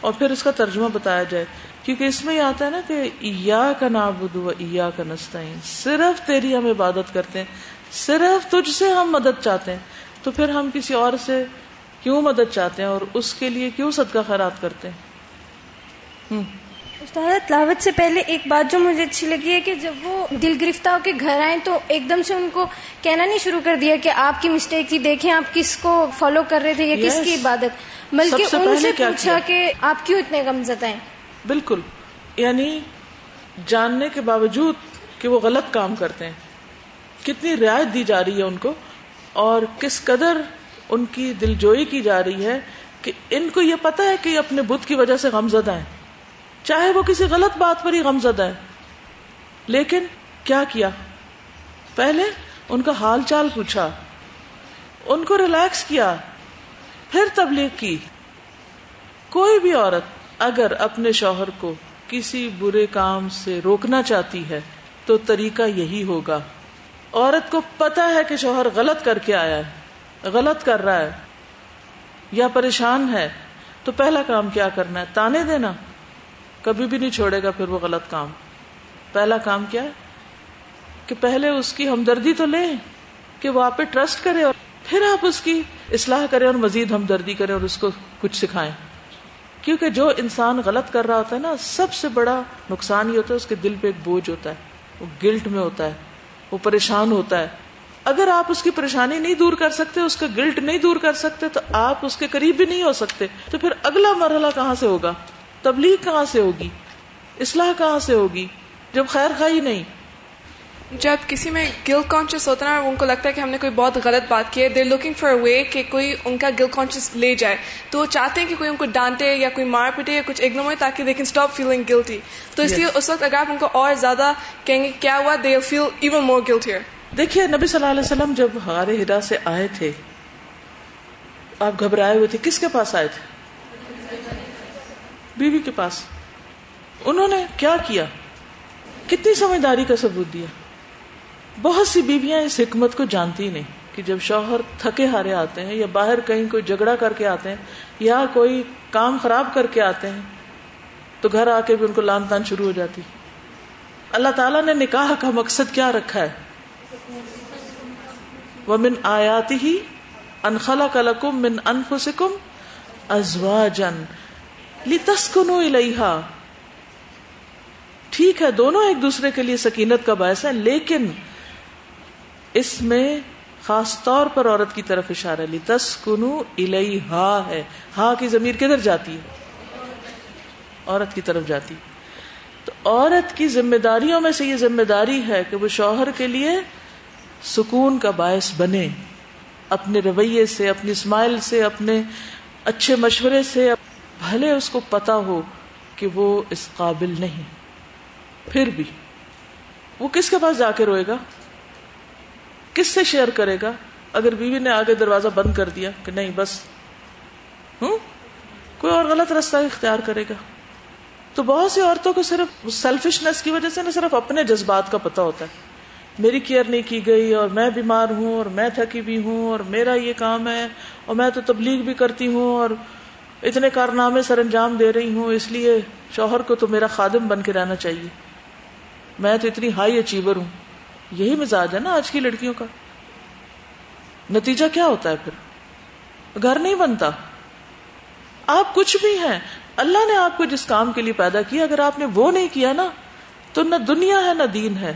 اور پھر اس کا ترجمہ بتایا جائے۔ کیونکہ اس میں یہ آتا ہے نا کہ یا کا نابود یا کا نستعین، صرف تیری ہم عبادت کرتے ہیں، صرف تجھ سے ہم مدد چاہتے ہیں۔ تو پھر ہم کسی اور سے کیوں مدد چاہتے ہیں اور اس کے لیے کیوں صدقہ خیرات کرتے ہیں؟ ہوں استاد تلاوت سے پہلے ایک بات جو مجھے اچھی لگی ہے کہ جب وہ دل گرفتہ ہو کے گھر آئے تو ایک دم سے ان کو کہنا نہیں شروع کر دیا کہ آپ کی مسٹیک تھی دیکھیں آپ کس کو فالو کر رہے تھے یا کس. کی عبادت۔ بلکہ ان سے پوچھا؟ کہ آپ کیوں اتنے غمزدہ ہیں؟ بالکل۔ یعنی جاننے کے باوجود کہ وہ غلط کام کرتے ہیں۔ کتنی رعایت دی جا رہی ہے ان کو اور کس قدر ان کی دلجوئی کی جا رہی ہے کہ ان کو یہ پتا ہے کہ یہ اپنے بدھ کی وجہ سے غمزدہ ہیں۔ چاہے وہ کسی غلط بات پر ہی غمزدہ ہے۔ لیکن کیا کیا؟ پہلے ان کا حال چال پوچھا۔ ان کو ریلیکس کیا۔ پھر تبلیغ کی۔ کوئی بھی عورت اگر اپنے شوہر کو کسی برے کام سے روکنا چاہتی ہے، تو طریقہ یہی ہوگا۔ عورت کو پتا ہے کہ شوہر غلط کر کے آیا ہے، غلط کر رہا ہے یا پریشان ہے، تو پہلا کام کیا کرنا ہے؟ تانے دینا۔ کبھی بھی نہیں چھوڑے گا پھر وہ غلط کام۔ پہلا کام کیا؟ ہے کہ پہلے اس کی ہمدردی تو لیں کہ وہ آپ پہ ٹرسٹ کرے اور پھر آپ اس کی اصلاح کریں اور مزید ہمدردی کریں اور اس کو کچھ سکھائیں۔ کیونکہ جو انسان غلط کر رہا ہوتا ہے نا، سب سے بڑا نقصان یہ ہوتا ہے، اس کے دل پہ ایک بوجھ ہوتا ہے، وہ گلٹ میں ہوتا ہے، وہ پریشان ہوتا ہے۔ اگر آپ اس کی پریشانی نہیں دور کر سکتے، اس کا گلٹ نہیں دور کر سکتے، تو آپ اس کے قریب بھی نہیں ہو سکتے۔ تو پھر اگلا مرحلہ کہاں سے ہوگا؟ تبلیغ کہاں سے ہوگی؟ اصلاح کہاں سے ہوگی؟ جب خیر خائی نہیں۔ جب کسی میں گل کانشیس ہوتا ہے نا ان کو لگتا ہے کہ ہم نے کوئی بہت غلط بات کی ہے۔ دیر لوکنگ فار اے وے کہ کوئی ان کا گل کانشیس لے جائے۔ تو وہ چاہتے ہیں کہ کوئی ان کو ڈانٹے یا کوئی مار پیٹے یا کچھ اگنور تاکہ they can stop feeling guilty تو اس لیے اس وقت اگر آپ ان کو اور زیادہ کہیں گے کیا ہوا they feel even more guilt here دیکھیے نبی صلی اللہ علیہ وسلم جب غار ہرا سے آئے تھے آپ گھبرائے ہوئے تھے کس کے پاس آئے تھے؟ بیوی کے پاس۔ انہوں نے کیا کیا؟ کتنی سمجھداری کا ثبوت دیا۔ بہت سی بیویاں اس حکمت کو جانتی ہی نہیں کہ جب شوہر تھکے ہارے آتے ہیں یا باہر کہیں کوئی جھگڑا کر کے آتے ہیں یا کوئی کام خراب کر کے آتے ہیں، تو گھر آ کے بھی ان کو لان تان شروع ہو جاتی۔ اللہ تعالیٰ نے نکاح کا مقصد کیا رکھا ہے؟ وہ من آیاتی ہی انخلا کلکم من انفسکم ازواجن لتسکنو الیہا۔ ٹھیک ہے، دونوں ایک دوسرے کے لیے سکینت کا باعث ہے، لیکن اس میں خاص طور پر عورت کی طرف اشارہ لی تس کنو ہے۔ ہا کی ضمیر کدھر جاتی ہے؟ عورت کی طرف جاتی۔ تو عورت کی ذمہ داریوں میں سے یہ ذمہ داری ہے کہ وہ شوہر کے لیے سکون کا باعث بنے۔ اپنے رویے سے، اپنی اسمائل سے، اپنے اچھے مشورے سے بھلے اس کو پتا ہو کہ وہ اس قابل نہیں۔ پھر بھی وہ کس کے پاس جا کے روئے گا؟ کس سے شیئر کرے گا؟ اگر بیوی نے آگے دروازہ بند کر دیا کہ نہیں، بس۔ ہوں؟ کوئی اور غلط راستہ اختیار کرے گا۔ تو بہت سی عورتوں کو صرف سیلفشنس کی وجہ سے نہ صرف اپنے جذبات کا پتہ ہوتا ہے۔ میری کیئر نہیں کی گئی اور میں بیمار ہوں اور میں تھکی بھی ہوں اور میرا یہ کام ہے اور میں تو تبلیغ بھی کرتی ہوں اور اتنے کارنامے سر انجام دے رہی ہوں، اس لیے شوہر کو تو میرا خادم بن کے رہنا چاہیے۔ میں تو اتنی ہائی اچیور ہوں۔ یہی مزاج ہے نا آج کی لڑکیوں کا۔ نتیجہ کیا ہوتا ہے پھر؟ گھر نہیں بنتا۔ آپ کچھ بھی ہیں۔ اللہ نے آپ کو جس کام کے لیے پیدا کیا، اگر آپ نے وہ نہیں کیا نا، تو نہ دنیا ہے، نہ دین ہے۔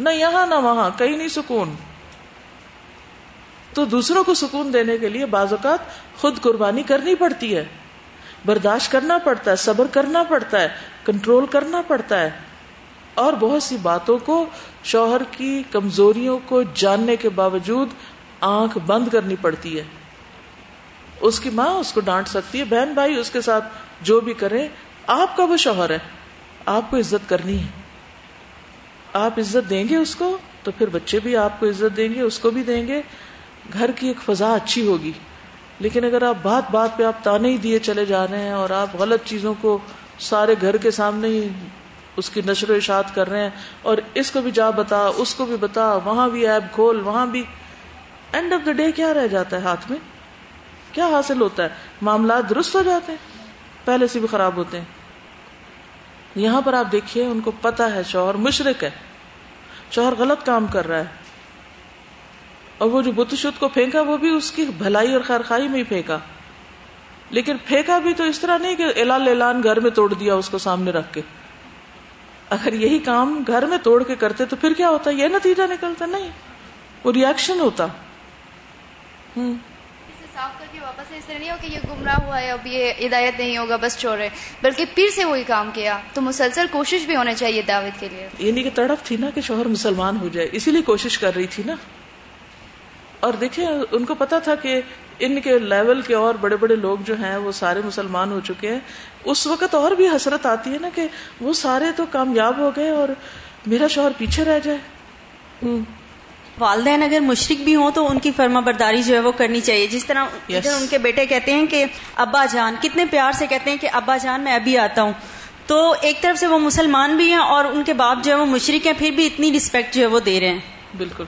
نہ یہاں، نہ وہاں، کہیں نہیں سکون۔ تو دوسروں کو سکون دینے کے لیے بعض اوقات خود قربانی کرنی پڑتی ہے۔ برداشت کرنا پڑتا ہے، صبر کرنا پڑتا ہے، کنٹرول کرنا پڑتا ہے۔ اور بہت سی باتوں کو، شوہر کی کمزوریوں کو جاننے کے باوجود آنکھ بند کرنی پڑتی ہے۔ اس کی ماں اس کو ڈانٹ سکتی ہے، بہن بھائی اس کے ساتھ جو بھی کرے آپ کا وہ شوہر ہے، آپ کو عزت کرنی ہے۔ آپ عزت دیں گے اس کو تو پھر بچے بھی آپ کو عزت دیں گے، اس کو بھی دیں گے۔ گھر کی ایک فضا اچھی ہوگی۔ لیکن اگر آپ بات بات پہ آپ تانے ہی دیے چلے جا رہے ہیں اور آپ غلط چیزوں کو سارے گھر کے سامنے ہی اس کی نشر و اشاعت کر رہے ہیں اور اس کو بھی جا بتا، اس کو بھی بتا، وہاں بھی ایپ کھول، وہاں بھی۔ اینڈ آف دا ڈے کیا رہ جاتا ہے ہاتھ میں؟ کیا حاصل ہوتا ہے؟ معاملات درست ہو جاتے ہیں، پہلے سے بھی خراب ہوتے ہیں۔ یہاں پر آپ دیکھیے، ان کو پتا ہے، شوہر مشرق ہے۔ شوہر غلط کام کر رہا ہے۔ اور وہ جو بت شد کو پھینکا وہ بھی اس کی بھلائی اور خیر خائی میں ہی پھینکا۔ لیکن پھینکا بھی تو اس طرح نہیں کہ اعلان اعلان گھر میں توڑ دیا اس کو سامنے رکھ کے۔ اگر یہی کام گھر میں توڑ کے کرتے تو پھر کیا ہوتا؟ یہ نتیجہ نکلتا؟ نہیں۔ وہ ریئیکشن ہوتا۔ ہوں۔ واپس اس طرح نہیں ہو کہ یہ گمراہ ہوا ہے اب یہ ہدایت نہیں ہوگا بس رہے۔ بلکہ پھر سے وہی کام کیا۔ تو مسلسل کوشش بھی ہونا چاہیے دعوت کے لیے۔ یہ نہیں کہ تڑپ تھی نا کہ شوہر مسلمان ہو جائے اسی لیے کوشش کر رہی تھی نا۔ اور دیکھیں ان کو پتا تھا کہ ان کے لیول کے اور بڑے بڑے لوگ جو ہیں وہ سارے مسلمان ہو چکے ہیں۔ اس وقت اور بھی حسرت آتی ہے نا کہ وہ سارے تو کامیاب ہو گئے اور میرا شوہر پیچھے رہ جائے۔ والدین اگر مشرق بھی ہوں تو ان کی فرما برداری جو ہے وہ کرنی چاہیے۔ جس طرح ادھر ان کے بیٹے کہتے ہیں کہ ابا جان کتنے پیار سے کہتے ہیں کہ ابا جان میں ابھی آتا ہوں۔ تو ایک طرف سے وہ مسلمان بھی ہیں اور ان کے باپ جو ہے وہ مشرق ہیں پھر بھی اتنی رسپیکٹ جو ہے وہ دے رہے ہیں۔ بالکل۔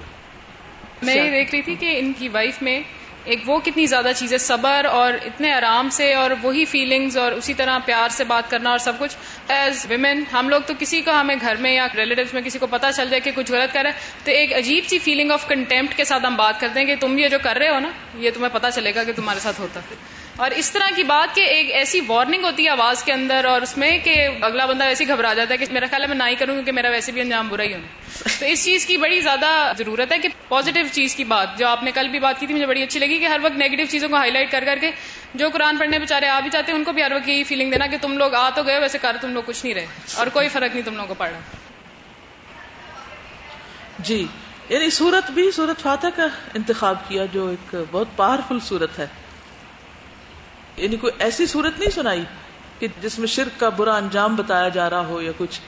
میں یہ دیکھ رہی تھی کہ ان کی وائف میں ایک وہ کتنی زیادہ چیزیں صبر اور اتنے آرام سے اور وہی فیلنگز اور اسی طرح پیار سے بات کرنا اور سب کچھ. ایز ویمن ہم لوگ تو کسی کو ہمیں گھر میں یا ریلیٹوز میں کسی کو پتا چل جائے کہ کچھ غلط کر رہا ہے تو ایک عجیب سی فیلنگ آف کنٹمپٹ کے ساتھ ہم بات کرتے ہیں کہ تم یہ جو کر رہے ہو نا یہ تمہیں پتا چلے گا کہ تمہارے ساتھ ہوتا اور اس طرح کی بات کہ ایک ایسی وارننگ ہوتی ہے آواز کے اندر اور اس میں کہ اگلا بندہ ویسے گھبرا جاتا ہے کہ میرا خیال ہے میں نہ ہی کروں کیونکہ میرا ویسے بھی انجام برا ہی ہونا تو اس چیز کی بڑی زیادہ ضرورت ہے کہ پازیٹو چیز کی بات، جو آپ نے کل بھی بات کی تھی، مجھے بڑی اچھی لگی کہ ہر وقت نیگیٹو چیزوں کو ہائی لائٹ کر کر کے جو قرآن پڑھنے بےچارے آ بھی چاہتے ہیں، ان کو بھی ہر وقت یہی فیلنگ دینا کہ تم لوگ آ تو گئے، ویسے کر تم لوگ کچھ نہیں رہے۔ اور کوئی فرق نہیں تم لوگوں کو پڑا جی یعنی سورت بھی سورت فاتح کا انتخاب کیا، جو ایک بہت پاورفل سورت ہے۔ یعنی کوئی ایسی صورت نہیں سنائی کہ جس میں شرک کا برا انجام بتایا جا رہا ہو یا کچھ۔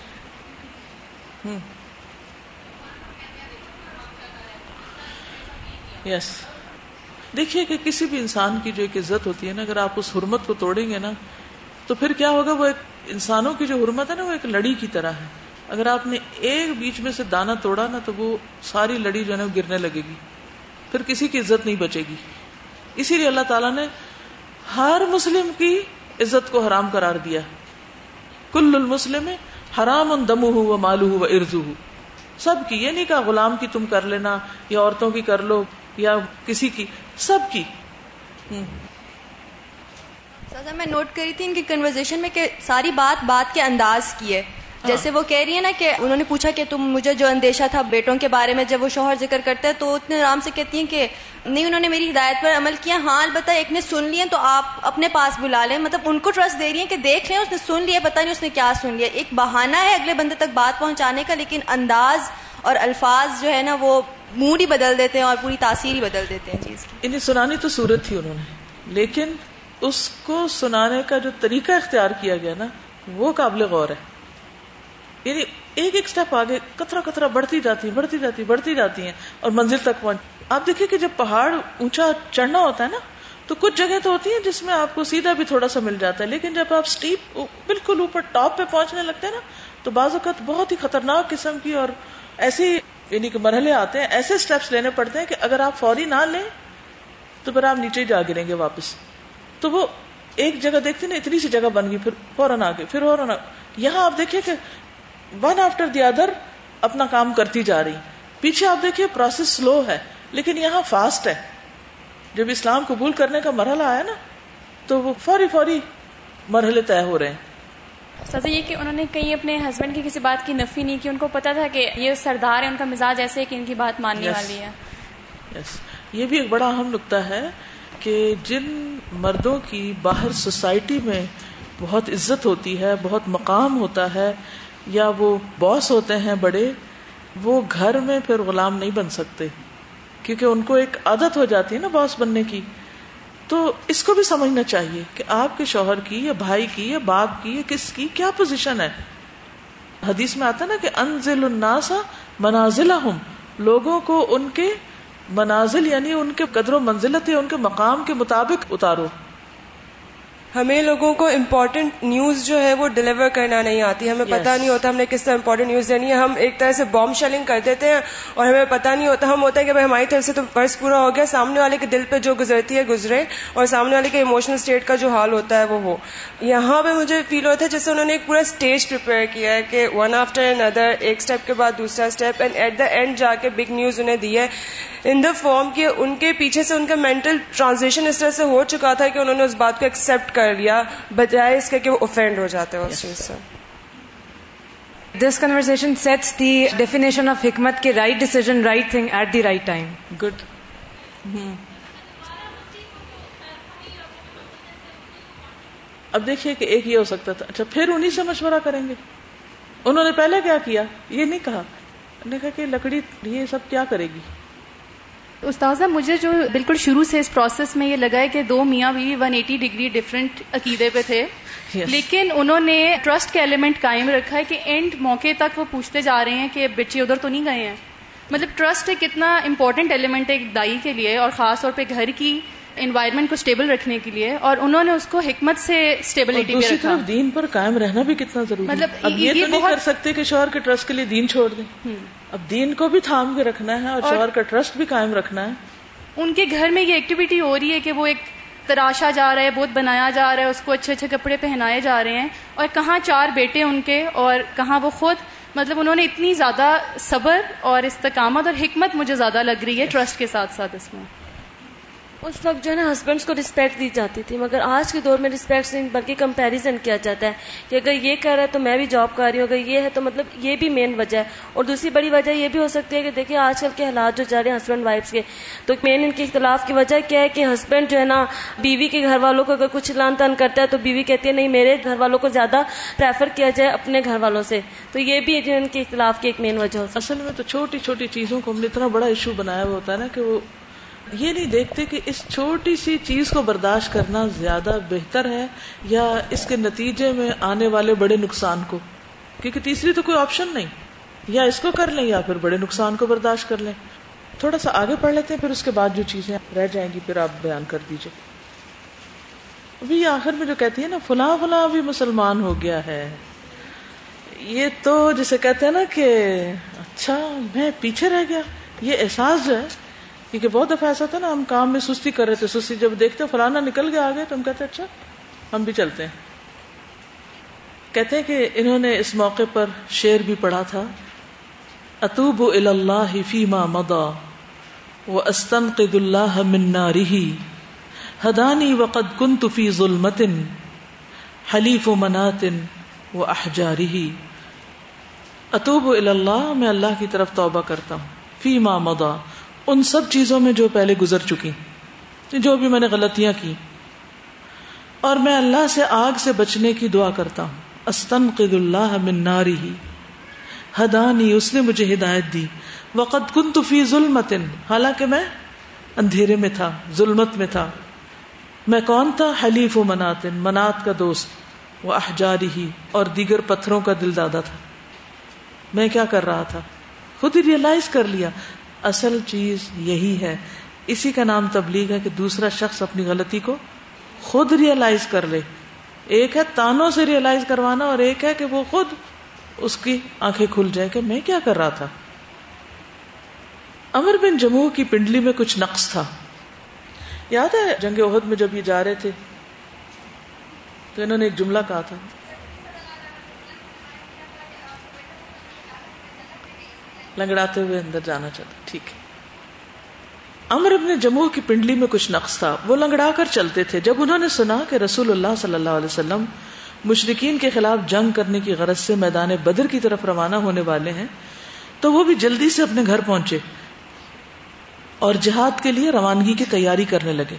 یس دیکھیے کہ کسی بھی انسان کی جو ایک عزت ہوتی ہے نا، اگر آپ اس حرمت کو توڑیں گے نا، تو پھر کیا ہوگا؟ وہ ایک انسانوں کی جو حرمت ہے نا، وہ ایک لڑی کی طرح ہے۔ اگر آپ نے ایک بیچ میں سے دانا توڑا نا، تو وہ ساری لڑی جو ہے نا گرنے لگے گی۔ پھر کسی کی عزت نہیں بچے گی۔ اسی لیے اللہ تعالیٰ نے ہر مسلم کی عزت کو حرام قرار دیا کل المسلم حرام ان دم ہو مالو ہو ارزو ہو سب کی یہ نہیں کہا غلام کی تم کر لینا یا عورتوں کی کر لو یا کسی کی سب کی۔ میں نوٹ کری تھی ان کی کنورزیشن میں کہ ساری بات بات کے انداز کی ہے۔ جیسے وہ کہہ رہی ہے نا کہ انہوں نے پوچھا کہ تم مجھے جو اندیشہ تھا بیٹوں کے بارے میں جب وہ شوہر ذکر کرتے ہیں تو اتنے آرام سے کہتی ہیں کہ نہیں، انہوں نے میری ہدایت پر عمل کیا۔ ہاں البتہ ایک نے سن لیے، تو آپ اپنے پاس بلا لیں۔ مطلب ان کو ٹرسٹ دے رہی ہیں کہ دیکھ لیں، اس نے سن لیا، پتہ نہیں اس نے کیا سن لیا۔ ایک بہانہ ہے اگلے بندے تک بات پہنچانے کا، لیکن انداز اور الفاظ جو ہے نا، وہ موڈ ہی بدل دیتے ہیں اور پوری تاثیر ہی بدل دیتے ہیں چیز کی۔ انہیں سنانی تو صورت تھی انہوں نے، لیکن اس کو سنانے کا جو طریقہ اختیار کیا گیا نا، وہ قابل غور ہے۔ یعنی ایک ایک سٹیپ آگے کترا کترا بڑھتی جاتی بڑھتی جاتی بڑھتی جاتی ہیں اور منزل تک پہنچ آپ دیکھیے کہ جب پہاڑ اونچا چڑھنا ہوتا ہے نا، تو کچھ جگہ تو ہوتی ہیں جس میں آپ کو سیدھا بھی تھوڑا سا مل جاتا ہے، لیکن جب آپ اسٹیپ بالکل اوپر ٹاپ پہ پہنچنے لگتے ہیں نا، تو بعض اوقات بہت ہی خطرناک قسم کی اور ایسی یعنی کہ مرحلے آتے ہیں، ایسے اسٹیپس لینے پڑتے ہیں کہ اگر آپ فوری نہ لیں، تو پھر آپ نیچے جا گریں گے واپس۔ تو وہ ایک جگہ دیکھتے نا، اتنی سی جگہ بن گئی، پھر فوراً آگے، پھر فوراً یہاں آپ دیکھیے کہ ون آفٹر دی ادر اپنا کام کرتی جا رہی۔ پیچھے آپ دیکھیے پروسیس سلو ہے۔ لیکن یہاں فاسٹ ہے جب اسلام قبول کرنے کا مرحلہ آیا نا تو وہ فوری فوری مرحلے طے ہو رہے ہیں سزا یہ کہ انہوں نے کہیں اپنے ہسبینڈ کی کسی بات کی نفی نہیں کی ان کو پتا تھا کہ یہ سردار ہے ان کا مزاج ایسے ہے کہ ان کی بات ماننے yes. والی ہے yes. یہ بھی ایک بڑا اہم نقطہ ہے کہ جن مردوں کی باہر سوسائٹی میں بہت عزت ہوتی ہے بہت مقام ہوتا ہے یا وہ باس ہوتے ہیں بڑے وہ گھر میں پھر غلام نہیں بن سکتے کیونکہ ان کو ایک عادت ہو جاتی ہے نا باس بننے کی۔ تو اس کو بھی سمجھنا چاہیے کہ آپ کے شوہر کی یا بھائی کی یا باپ کی یا کس کی کیا پوزیشن ہے۔ حدیث میں آتا نا کہ انزل الناسا منازل لوگوں کو ان کے منازل یعنی ان کے قدر و منزلت یا ان کے مقام کے مطابق اتارو۔ ہمیں لوگوں کو امپورٹنٹ نیوز جو ہے وہ ڈلیور کرنا نہیں آتی۔ ہمیں پتا نہیں ہوتا ہم نے کس طرح امپورٹنٹ نیوز دینی ہے ہم ایک طرح سے بام شیلنگ کر دیتے ہیں اور ہمیں پتا نہیں ہوتا۔ ہم ہوتا ہے کہ بھائی ہماری طرف سے تو فرض پورا ہو گیا۔ سامنے والے کے دل پہ جو گزرتی ہے گزرے۔ اور سامنے والے کے ایموشنل اسٹیٹ کا جو حال ہوتا ہے وہ ہو۔ یہاں پہ مجھے فیل ہوتا ہے جیسے انہوں نے ایک پورا اسٹیج پریپیئر کیا ہے کہ ون آفٹر این ادر ایک اسٹیپ کے بعد دوسرا step and at the end جا کے بگ نیوز انہیں دی ہے۔ ان دا فارم کہ ان کے پیچھے سے ان کا مینٹل ٹرانزیکشن اس طرح سے ہو چکا تھا کہ انہوں نے اس بات کو ایکسپٹ کر لیا بجائے اس کے کہ وہ اوفینڈ ہو جاتے ہیں اس چیز سے۔ This conversion sets the definition of حکمت کے right decision right thing at the right time good اب دیکھیے کہ ایک یہ ہو سکتا تھا۔ اچھا پھر انہیں سے مشورہ کریں گے۔ انہوں نے پہلے کیا کیا؟ یہ نہیں کہا۔ نے کہا کہ لکڑی یہ سب کیا کرے گی؟ استاذہ مجھے جو بالکل شروع سے اس پروسیس میں یہ لگا ہے کہ دو میاں بیوی ون ایٹی ڈگری ڈفرینٹ عقیدے پہ تھے yes. لیکن انہوں نے ٹرسٹ کا ایلیمنٹ قائم رکھا ہے کہ اینڈ موقع تک وہ پوچھتے جا رہے ہیں کہ بچے ادھر تو نہیں گئے ہیں مطلب ٹرسٹ ایک اتنا امپورٹنٹ ایلیمنٹ ہے ایک دائی کے لیے اور خاص طور پہ گھر کی انوائرمنٹ کو اسٹیبل رکھنے کے لیے اور انہوں نے اس کو حکمت سے اسٹیبلٹی دوسری طرف دین پر قائم رہنا بھی کتنا ضروری مطلب اب یہ, یہ تو نہیں کر سکتے کہ شوہر کے ٹرسٹ کے لیے دین چھوڑ دیں۔ اب دین کو بھی تھام کے رکھنا ہے اور شوہر کا ٹرسٹ بھی قائم رکھنا ہے۔ ان کے گھر میں یہ ایکٹیویٹی ہو رہی ہے کہ وہ ایک تراشا جا رہا ہے بہت بنایا جا رہا ہے اس کو اچھے اچھے کپڑے پہنائے جا رہے ہیں اور کہاں چار بیٹے ان کے اور کہاں وہ خود مطلب انہوں نے اتنی زیادہ صبر اور استقامت اور حکمت مجھے زیادہ لگ رہی ہے ٹرسٹ کے ساتھ ساتھ اس میں۔ اس وقت جو ہے نا ہسبینڈس کو رسپیکٹ دی جاتی تھی، مگر آج کے دور میں رسپیکٹ نہیں، بلکہ کمپیریزن کیا جاتا ہے کہ اگر یہ کر رہا ہے تو میں بھی جاب کر رہی ہوں، اگر یہ ہے تو مطلب یہ بھی مین وجہ ہے۔ اور دوسری بڑی وجہ یہ بھی ہو سکتی ہے کہ دیکھیں آج کل کے حالات جو جا رہے ہیں ہسبینڈ وائفس کے، تو مین ان کے اختلاف کی وجہ کیا ہے کہ ہسبینڈ جو ہے نا بیوی کے گھر والوں کو اگر کچھ لان تان کرتا ہے تو بیوی کہتی ہے نہیں، میرے گھر والوں کو زیادہ پریفر کیا جائے اپنے گھر والوں سے۔ تو یہ بھی ان کے اختلاف کی ایک مین وجہ ہو اصل میں تو چھوٹی چھوٹی چیزوں کو ہم نے اتنا بڑا ایشو بنایا ہوا ہوتا ہے نا کہ وہ یہ نہیں دیکھتے کہ اس چھوٹی سی چیز کو برداشت کرنا زیادہ بہتر ہے یا اس کے نتیجے میں آنے والے بڑے نقصان کو؟ کیونکہ تیسری تو کوئی آپشن نہیں۔ یا اس کو کر لیں یا پھر بڑے نقصان کو برداشت کر لیں۔ تھوڑا سا آگے پڑھ لیتے ہیں، پھر اس کے بعد جو چیزیں رہ جائیں گی، پھر آپ بیان کر دیجیے ابھی آخر میں جو کہتی ہے نا، فلاں فلاں بھی مسلمان ہو گیا ہے۔ یہ تو جسے کہتے ہیں نا کہ اچھا میں پیچھے رہ گیا۔ یہ احساس جو ہے کیونکہ بہت دفعہ ایسا تھا نا، ہم کام میں سستی کر رہے تھے، سستی جب دیکھتے فلانا نکل گیا آگے تو ہم کہتے اچھا ہم بھی چلتے ہیں۔ کہتے ہیں کہ انہوں نے اس موقع پر شعر بھی پڑھا تھا اتوب اللہ فیما مدا و استنقد اللہ من ناره ہدانی وقد کنت فی ظلمت حلیف و منات و احجارہ۔ اتوب اللہ میں اللہ کی طرف توبہ کرتا ہوں، فی ما مدا ان سب چیزوں میں جو پہلے گزر چکی، جو بھی میں نے غلطیاں کی۔ اور میں اللہ سے آگ سے بچنے کی دعا کرتا ہوں۔ استنقذ اللہ من ناری ہدانی، اس نے مجھے ہدایت دی۔ وقت کن فی ظلمت حالانکہ میں اندھیرے میں تھا، ظلمت میں تھا۔ میں کون تھا؟ حلیف و مناتن۔ منات کا دوست۔ وہ احجاری ہی اور دیگر پتھروں کا دل دادا تھا۔ میں کیا کر رہا تھا؟ خود ہی ریئلائز کر لیا۔ اصل چیز یہی ہے۔ اسی کا نام تبلیغ ہے کہ دوسرا شخص اپنی غلطی کو خود ریئلائز کر لے۔ ایک ہے تانوں سے ریئلائز کروانا اور ایک ہے کہ وہ خود اس کی آنکھیں کھل جائے کہ میں کیا کر رہا تھا۔ امر بن جموں کی پنڈلی میں کچھ نقص تھا۔ یاد ہے جنگ عہد میں جب یہ جا رہے تھے تو انہوں نے ایک جملہ کہا تھا۔ لنگڑاتے ہوئے اندر جانا چاہتا ٹھیک ہے۔ امر ابن جموں کی پنڈلی میں کچھ نقص تھا۔ وہ لنگڑا کر چلتے تھے۔ جب انہوں نے سنا کہ رسول اللہ صلی اللہ علیہ وسلم مشرقین کے خلاف جنگ کرنے کی غرض سے میدان بدر کی طرف روانہ ہونے والے ہیں، تو وہ بھی جلدی سے اپنے گھر پہنچے اور جہاد کے لیے روانگی کی تیاری کرنے لگے۔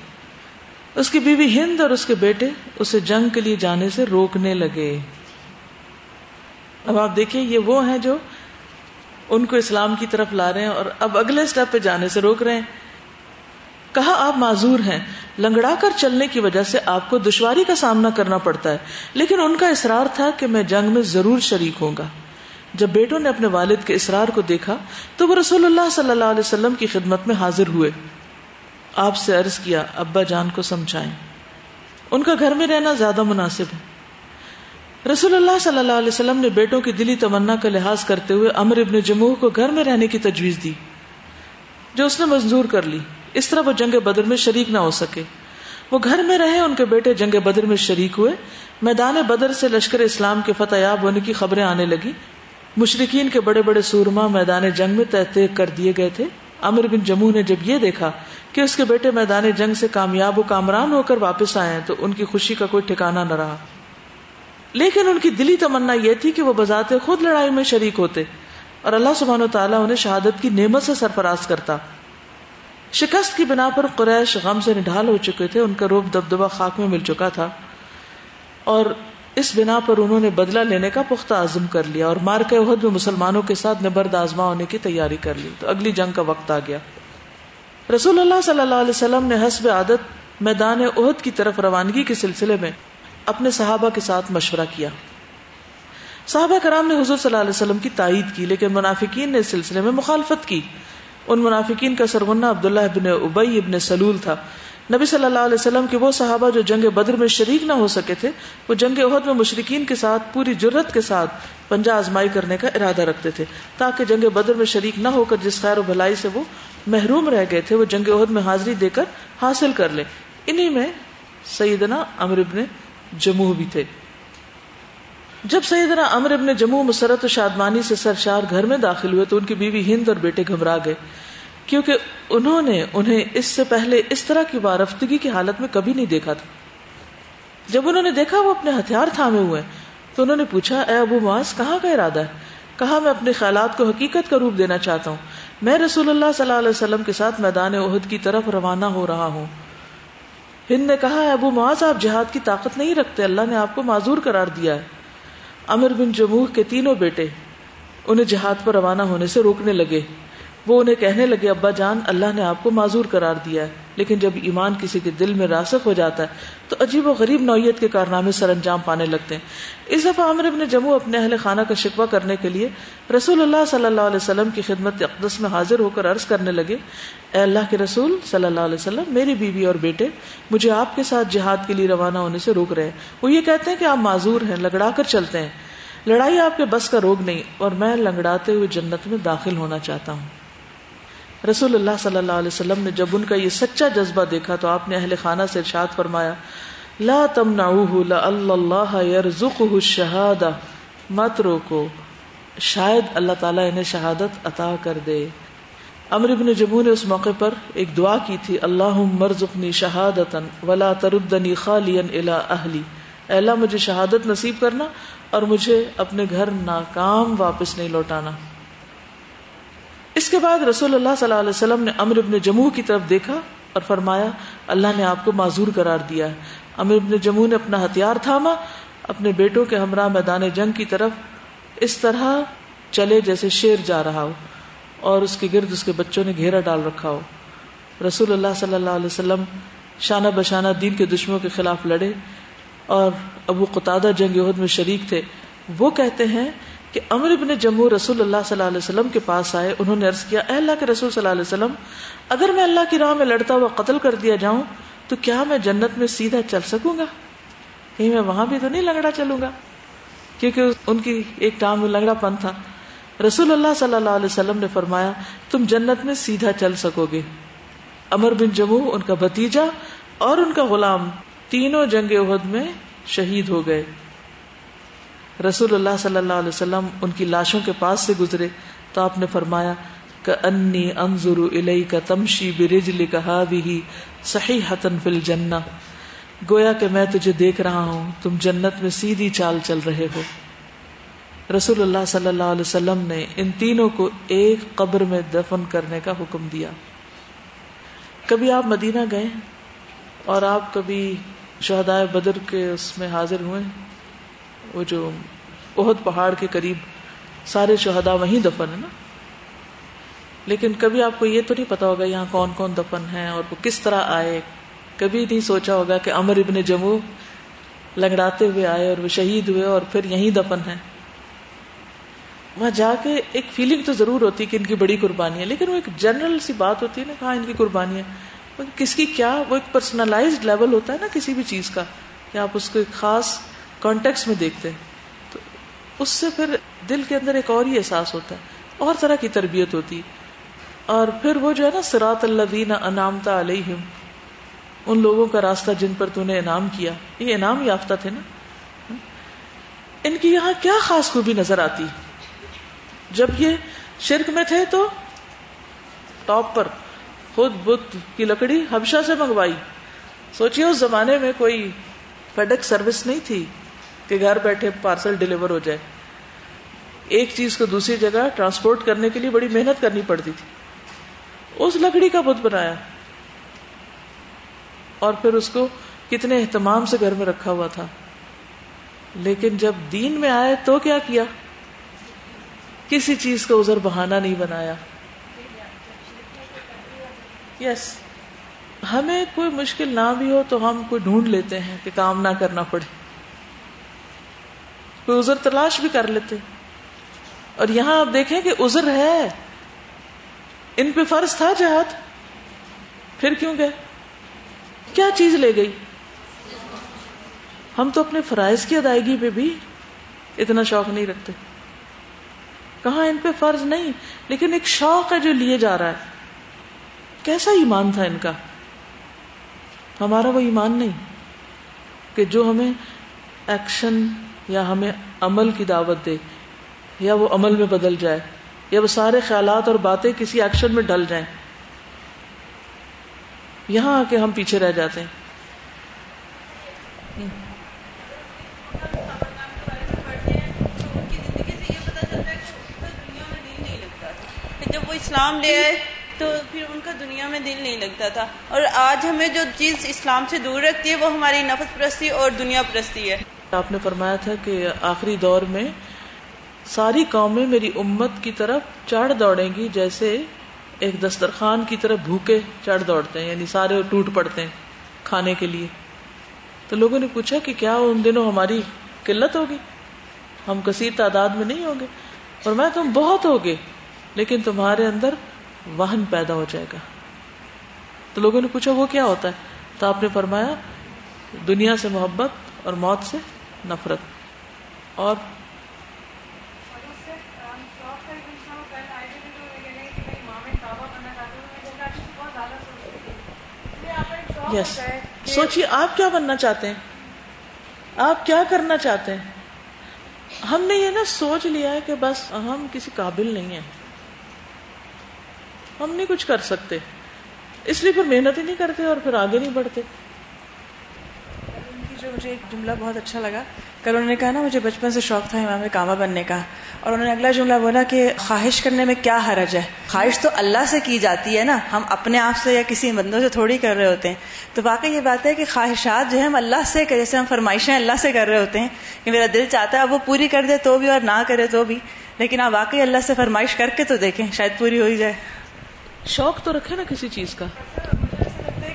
اس کی بیوی ہند اور اس کے بیٹے اسے جنگ کے لیے جانے سے روکنے لگے۔ اب آپ دیکھیں، یہ وہ ہیں جو ان کو اسلام کی طرف لا رہے ہیں اور اب اگلے اسٹیپ پہ جانے سے روک رہے ہیں۔ کہا آپ معذور ہیں، لنگڑا کر چلنے کی وجہ سے آپ کو دشواری کا سامنا کرنا پڑتا ہے۔ لیکن ان کا اصرار تھا کہ میں جنگ میں ضرور شریک ہوں گا۔ جب بیٹوں نے اپنے والد کے اصرار کو دیکھا، تو وہ رسول اللہ صلی اللہ علیہ وسلم کی خدمت میں حاضر ہوئے۔ آپ سے عرض کیا، ابا جان کو سمجھائیں۔ ان کا گھر میں رہنا زیادہ مناسب ہے۔ رسول اللہ صلی اللہ علیہ وسلم نے بیٹوں کی دلی تمنا کا لحاظ کرتے ہوئے امر ابن جموع کو گھر میں رہنے کی تجویز دی، جو اس نے منظور کر لی۔ اس طرح وہ جنگ بدر میں شریک نہ ہو سکے۔ وہ گھر میں رہے، ان کے بیٹے جنگ بدر میں شریک ہوئے۔ میدان بدر سے لشکر اسلام کے فتح یاب ہونے کی خبریں آنے لگی۔ مشرقین کے بڑے بڑے سورما میدان جنگ میں تحت کر دیے گئے تھے۔ امر بن جموں نے جب یہ دیکھا کہ اس کے بیٹے میدان جنگ سے کامیاب و کامران ہو کر واپس آئے تو ان کی خوشی کا کوئی ٹھکانا نہ رہا۔ لیکن ان کی دلی تمنا یہ تھی کہ وہ بذات خود لڑائی میں شریک ہوتے اور اللہ سبحانہ و تعالیٰ انہیں شہادت کی نعمت سے سرفراز کرتا۔ شکست کی بنا پر قریش غم سے نڈھال ہو چکے تھے، ان کا روپ دبدبا خاک میں مل چکا تھا۔ اور اس بنا پر انہوں نے بدلہ لینے کا پختہ عزم کر لیا اور مار کے عہد میں مسلمانوں کے ساتھ نبرد آزما ہونے کی تیاری کر لی۔ تو اگلی جنگ کا وقت آ گیا۔ رسول اللہ صلی اللہ علیہ وسلم نے حسب عادت میدان عہد کی طرف روانگی کے سلسلے میں اپنے صحابہ کے ساتھ مشورہ کیا۔ صحابہ کرام نے حضور صلی اللہ علیہ وسلم کی تائید کی، لیکن منافقین نے اس سلسلے میں مخالفت کی۔ ان منافقین کا سرغنہ عبداللہ ابن ابئی ابن سلول تھا۔ نبی صلی اللہ علیہ وسلم کے وہ صحابہ جو جنگ بدر میں شریک نہ ہو سکے تھے، وہ جنگ عہد میں مشرقین کے ساتھ، پوری جرت کے ساتھ پنجا آزمائی کرنے کا ارادہ رکھتے تھے، تاکہ جنگ بدر میں شریک نہ ہو کر جس خیر و بھلائی سے وہ محروم رہ گئے تھے، وہ جنگ عہد میں حاضری دے کر حاصل کر لے۔ انہی میں سیدنا امر ابن جموں بھی تھے۔ جب سیدنا امر ابن جموں مسرت و شادمانی سے سرشار گھر میں داخل ہوئے تو ان کی بیوی ہند اور بیٹے گھبرا گئے۔ کیونکہ انہوں نے انہیں اس سے پہلے اس طرح کی وارفتگی کی حالت میں کبھی نہیں دیکھا تھا۔ جب انہوں نے دیکھا وہ اپنے ہتھیار تھامے ہوئے تو انہوں نے پوچھا، اے ابو معاذ، کہاں کا ارادہ ہے؟ کہا میں اپنے خیالات کو حقیقت کا روپ دینا چاہتا ہوں؟ میں رسول اللہ صلی اللہ علیہ وسلم کے ساتھ میدان عہد کی طرف روانہ ہو رہا ہوں۔ ہند نے کہا ہے، ابو معاذ آپ جہاد کی طاقت نہیں رکھتے، اللہ نے آپ کو معذور قرار دیا ہے۔ امر بن جموح کے تینوں بیٹے انہیں جہاد پر روانہ ہونے سے روکنے لگے۔ وہ انہیں کہنے لگے، ابا جان، اللہ نے آپ کو معذور قرار دیا ہے۔ لیکن جب ایمان کسی کے دل میں راسخ ہو جاتا ہے، تو عجیب و غریب نوعیت کے کارنامے سر انجام پانے لگتے ہیں۔ اس دفعہ عامر ابن جموں اپنے اہل خانہ کا شکوہ کرنے کے لیے رسول اللہ صلی اللہ علیہ وسلم کی خدمت اقدس میں حاضر ہو کر عرض کرنے لگے، اے اللہ کے رسول صلی اللہ علیہ وسلم، میری بیوی اور بیٹے، مجھے آپ کے ساتھ جہاد کے لیے روانہ ہونے سے روک رہے وہ یہ کہتے ہیں کہ آپ معذور ہیں لگڑا کر چلتے ہیں۔ لڑائی آپ کے بس کا روگ نہیں، اور میں لنگڑاتے ہوئے جنت میں داخل ہونا چاہتا ہوں۔ رسول اللہ صلی اللہ علیہ وسلم نے جب ان کا یہ سچا جذبہ دیکھا تو آپ نے اہل خانہ سے ارشاد فرمایا، لا تم لا اللہ شہاد مت روکو، شاید اللہ تعالیٰ انہیں شہادت عطا کر دے۔ امر ابن جموں نے اس موقع پر ایک دعا کی تھی اللہ مرزقنی شہادت ولا تردنی خالین الا اہلی۔ اللہ، مجھے شہادت نصیب کرنا اور مجھے اپنے گھر ناکام واپس نہیں لوٹانا۔ اس کے بعد رسول اللہ صلی اللہ علیہ وسلم نے امر ابن جموں کی طرف دیکھا اور فرمایا، اللہ نے آپ کو معذور قرار دیا ہے۔ امر ابن جموں نے اپنا ہتھیار تھاما، اپنے بیٹوں کے ہمراہ میدان جنگ کی طرف اس طرح چلے جیسے شیر جا رہا ہو اور اس کے گرد، اس کے بچوں نے گھیرا ڈال رکھا ہو۔ رسول اللہ صلی اللہ علیہ وسلم شانہ بشانہ دین کے دشمنوں کے خلاف لڑے اور ابو قطادہ جنگ عہد میں شریک تھے۔ وہ کہتے ہیں کہ امر ابن جموں رسول اللہ صلی اللہ علیہ وسلم کے پاس آئے، انہوں نے عرض کیا، اے اللہ کے رسول صلی اللہ علیہ وسلم، اگر میں اللہ کی راہ میں لڑتا ہوا قتل کر دیا جاؤں، تو کیا میں جنت میں سیدھا چل سکوں گا؟ کہیں میں وہاں بھی تو نہیں لنگڑا چلوں گا؟ کیونکہ ان کی ایک ٹانگ میں لنگڑا پن تھا۔ رسول اللہ صلی اللہ علیہ وسلم نے فرمایا، تم جنت میں سیدھا چل سکو گے۔ امر بن جموں ان کا بھتیجا اور ان کا غلام تینوں جنگ عہد میں شہید ہو گئے۔ رسول اللہ صلی اللہ علیہ وسلم ان کی لاشوں کے پاس سے گزرے تو آپ نے فرمایا کہ انی انظر الی کا تمشی برجل کہا بھی صحیح حتن فل جنا گویا کہ میں تجھے دیکھ رہا ہوں، تم جنت میں سیدھی چال چل رہے ہو۔ رسول اللہ صلی اللہ علیہ وسلم نے ان تینوں کو ایک قبر میں دفن کرنے کا حکم دیا۔ کبھی آپ مدینہ گئے اور آپ کبھی شہدائے بدر کے اس میں حاضر ہوئے؟ وہ جو بہت پہاڑ کے قریب سارے شہدا وہیں دفن ہے نا؟ لیکن کبھی آپ کو یہ تو نہیں پتا ہوگا یہاں کون کون دفن ہے اور وہ کس طرح آئے۔ کبھی نہیں سوچا ہوگا کہ امر ابن جموں لنگڑاتے ہوئے آئے اور وہ شہید ہوئے اور پھر یہیں دفن ہے وہاں جا کے ایک فیلنگ تو ضرور ہوتی کہ ان کی بڑی قربانی ہے، لیکن وہ ایک جنرل سی بات ہوتی ہے نا، کہاں ان کی قربانی ہے؟ کس کی کیا، وہ ایک پرسنلائز لیول ہوتا ہے نا کسی بھی چیز کا، کہ آپ اس کو ایک خاص کانٹیکس میں دیکھتے ہیں، تو اس سے پھر دل کے اندر ایک اور ہی احساس ہوتا ہے، اور طرح کی تربیت ہوتی۔ اور پھر وہ جو ہے نا سرات اللہ دینا انعامتا علیہم، ان لوگوں کا راستہ جن پر تو نے انعام کیا۔ یہ انعام یافتہ تھے نا۔ ان کی یہاں کیا خاص خوبی نظر آتی؟ جب یہ شرک میں تھے تو ٹاپ پر خود بت کی لکڑی حبشہ سے منگوائی۔ سوچیے، اس زمانے میں کوئی فیڈک سروس نہیں تھی۔ کہ گھر بیٹھے پارسل ڈلیور ہو جائے۔ ایک چیز کو دوسری جگہ ٹرانسپورٹ کرنے کے لیے بڑی محنت کرنی پڑتی تھی۔ اس لکڑی کا بت بنایا۔ اور پھر اس کو کتنے اہتمام سے گھر میں رکھا ہوا تھا۔ لیکن جب دین میں آئے تو کیا کیا؟ کسی چیز کا ازر بہانا نہیں بنایا۔ یس ہمیں کوئی مشکل نہ بھی ہو تو ہم کوئی ڈھونڈ لیتے ہیں کہ کام نہ کرنا پڑے۔ کوئی ازر تلاش بھی کر لیتے۔ اور یہاں آپ دیکھیں کہ ازر ہے۔ ان پہ فرض تھا جہاد۔ پھر کیوں گئے؟ کیا چیز لے گئی؟ ہم تو اپنے فرائض کی ادائیگی پہ بھی اتنا شوق نہیں رکھتے۔ کہاں ان پہ فرض نہیں، لیکن ایک شوق ہے جو لیے جا رہا ہے۔ کیسا ایمان تھا ان کا؟ ہمارا وہ ایمان نہیں کہ جو ہمیں ایکشن یا ہمیں عمل کی دعوت دے، یا وہ عمل میں بدل جائے، یا وہ سارے خیالات اور باتیں کسی ایکشن میں ڈل جائیں۔ یہاں آ کے ہم پیچھے رہ جاتے ہیں۔ جب وہ اسلام لے آئے تو پھر ان کا دنیا میں دل نہیں لگتا تھا۔ اور آج ہمیں جو چیز اسلام سے دور رکھتی ہے، وہ ہماری نفس پرستی اور دنیا پرستی ہے۔ آپ نے فرمایا تھا کہ آخری دور میں ساری قومیں میری امت کی طرف چڑھ دوڑیں گی جیسے ایک دسترخوان کی طرح بھوکے چڑھ دوڑتے ہیں یعنی سارے ٹوٹ پڑتے ہیں کھانے کے لیے۔ تو لوگوں نے پوچھا کہ کیا ان دنوں ہماری قلت ہوگی؟ ہم کثیر تعداد میں نہیں ہوں گے۔ اور میں تم بہت ہوگے، لیکن تمہارے اندر وہن پیدا ہو جائے گا۔ تو لوگوں نے پوچھا وہ کیا ہوتا ہے؟ تو آپ نے فرمایا، دنیا سے محبت اور موت سے نفرت۔ اور یس سوچیے آپ کیا بننا چاہتے ہیں؟ آپ کیا کرنا چاہتے ہیں؟ ہم نے یہ نا سوچ لیا ہے کہ بس ہم کسی قابل نہیں ہیں۔ ہم نہیں کچھ کر سکتے۔ اس لیے پھر محنت ہی نہیں کرتے اور پھر آگے نہیں بڑھتے۔ جو مجھے ایک جملہ بہت اچھا لگا۔ کل انہوں نے کہا نا، مجھے بچپن سے شوق تھا امام کعبہ بننے کا۔ اور انہوں نے اگلا جملہ بولا کہ خواہش کرنے میں کیا حرج ہے؟ خواہش تو اللہ سے کی جاتی ہے نا۔ ہم اپنے آپ سے یا کسی بندوں سے تھوڑی کر رہے ہوتے ہیں۔ تو واقعی یہ بات ہے کہ خواہشات جو ہے ہم اللہ سے جیسے ہم فرمائشیں اللہ سے کر رہے ہوتے ہیں کہ میرا دل چاہتا ہے اب وہ پوری کر دے تو بھی اور نہ کرے تو بھی۔ لیکن آپ واقعی اللہ سے فرمائش کر کے تو دیکھیں، شاید پوری ہو ہی جائے۔ شوق تو رکھے نا کسی چیز کا۔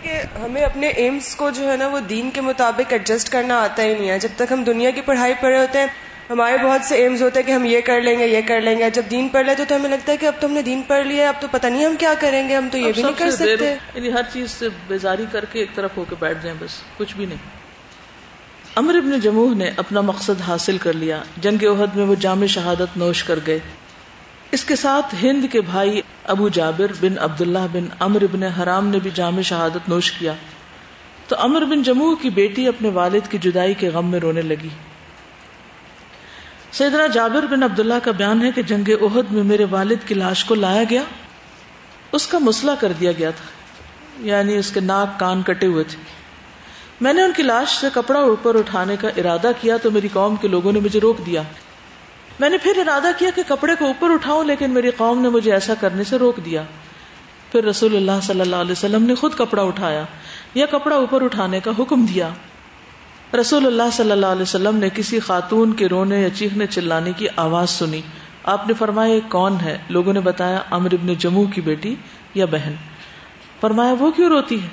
کہ ہمیں اپنے ایمز کو جو ہے نا وہ دین کے مطابق ایڈجسٹ کرنا آتا ہی نہیں ہے۔ جب تک ہم دنیا کی پڑھائی پڑھ رہے ہوتے ہیں ہمارے بہت سے ایمز ہوتے ہیں کہ ہم یہ کر لیں گے یہ کر لیں گے۔ جب دین پڑھ لیتے تو ہمیں لگتا ہے کہ اب تو ہم نے دین پڑھ لیا اب تو پتہ نہیں ہم کیا کریں گے ہم تو یہ بھی نہیں کر سکتے۔ یعنی ہر چیز سے بیزاری کر کے ایک طرف ہو کے بیٹھ جائیں بس کچھ بھی نہیں۔ امر ابن جموح نے اپنا مقصد حاصل کر لیا۔ جنگ عہد میں وہ جامع شہادت نوش کر گئے۔ اس کے ساتھ ہند کے بھائی ابو جابر بن عبداللہ بن امر بن حرام نے بھی جامع شہادت نوش کیا۔ تو امر بن جموں کی بیٹی اپنے والد کی جدائی کے غم میں رونے لگی۔ سیدنا جابر بن عبداللہ کا بیان ہے کہ جنگ عہد میں میرے والد کی لاش کو لایا گیا۔ اس کا مسئلہ کر دیا گیا تھا۔ یعنی اس کے ناک کان کٹے ہوئے تھے۔ میں نے ان کی لاش سے کپڑا اوپر اٹھانے کا ارادہ کیا تو میری قوم کے لوگوں نے مجھے روک دیا۔ میں نے پھر ارادہ کیا کہ کپڑے کو اوپر اٹھاؤں، لیکن میری قوم نے مجھے ایسا کرنے سے روک دیا۔ پھر رسول اللہ صلی اللہ علیہ وسلم نے خود کپڑا اٹھایا یا کپڑا اوپر اٹھانے کا حکم دیا۔ رسول اللہ صلی اللہ علیہ وسلم نے کسی خاتون کے رونے یا چیخنے چلانے کی آواز سنی۔ آپ نے فرمایا کون ہے؟ لوگوں نے بتایا امر ابن جموں کی بیٹی یا بہن۔ فرمایا، وہ کیوں روتی ہے؟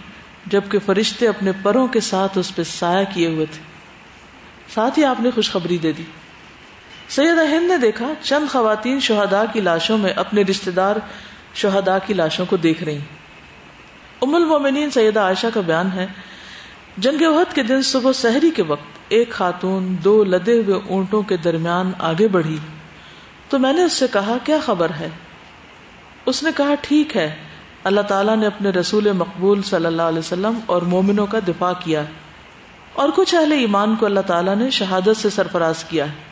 جبکہ فرشتے اپنے پروں کے ساتھ اس پہ سایہ کیے ہوئے تھے۔ ساتھ ہی آپ نے خوشخبری دے دی۔ سید ہند نے دیکھا چند خواتین شہدا کی لاشوں میں اپنے رشتے دار شہدا کی لاشوں کو دیکھ رہی ام المومنین سیدہ عائشہ کا بیان ہے، جنگ عہد کے دن صبح سحری کے وقت ایک خاتون دو لدے ہوئے اونٹوں کے درمیان آگے بڑھی۔ تو میں نے اس سے کہا، کیا خبر ہے؟ اس نے کہا، ٹھیک ہے۔ اللہ تعالیٰ نے اپنے رسول مقبول صلی اللہ علیہ وسلم اور مومنوں کا دفاع کیا۔ اور کچھ اہل ایمان کو اللہ تعالیٰ نے شہادت سے سرفراز کیا ہے۔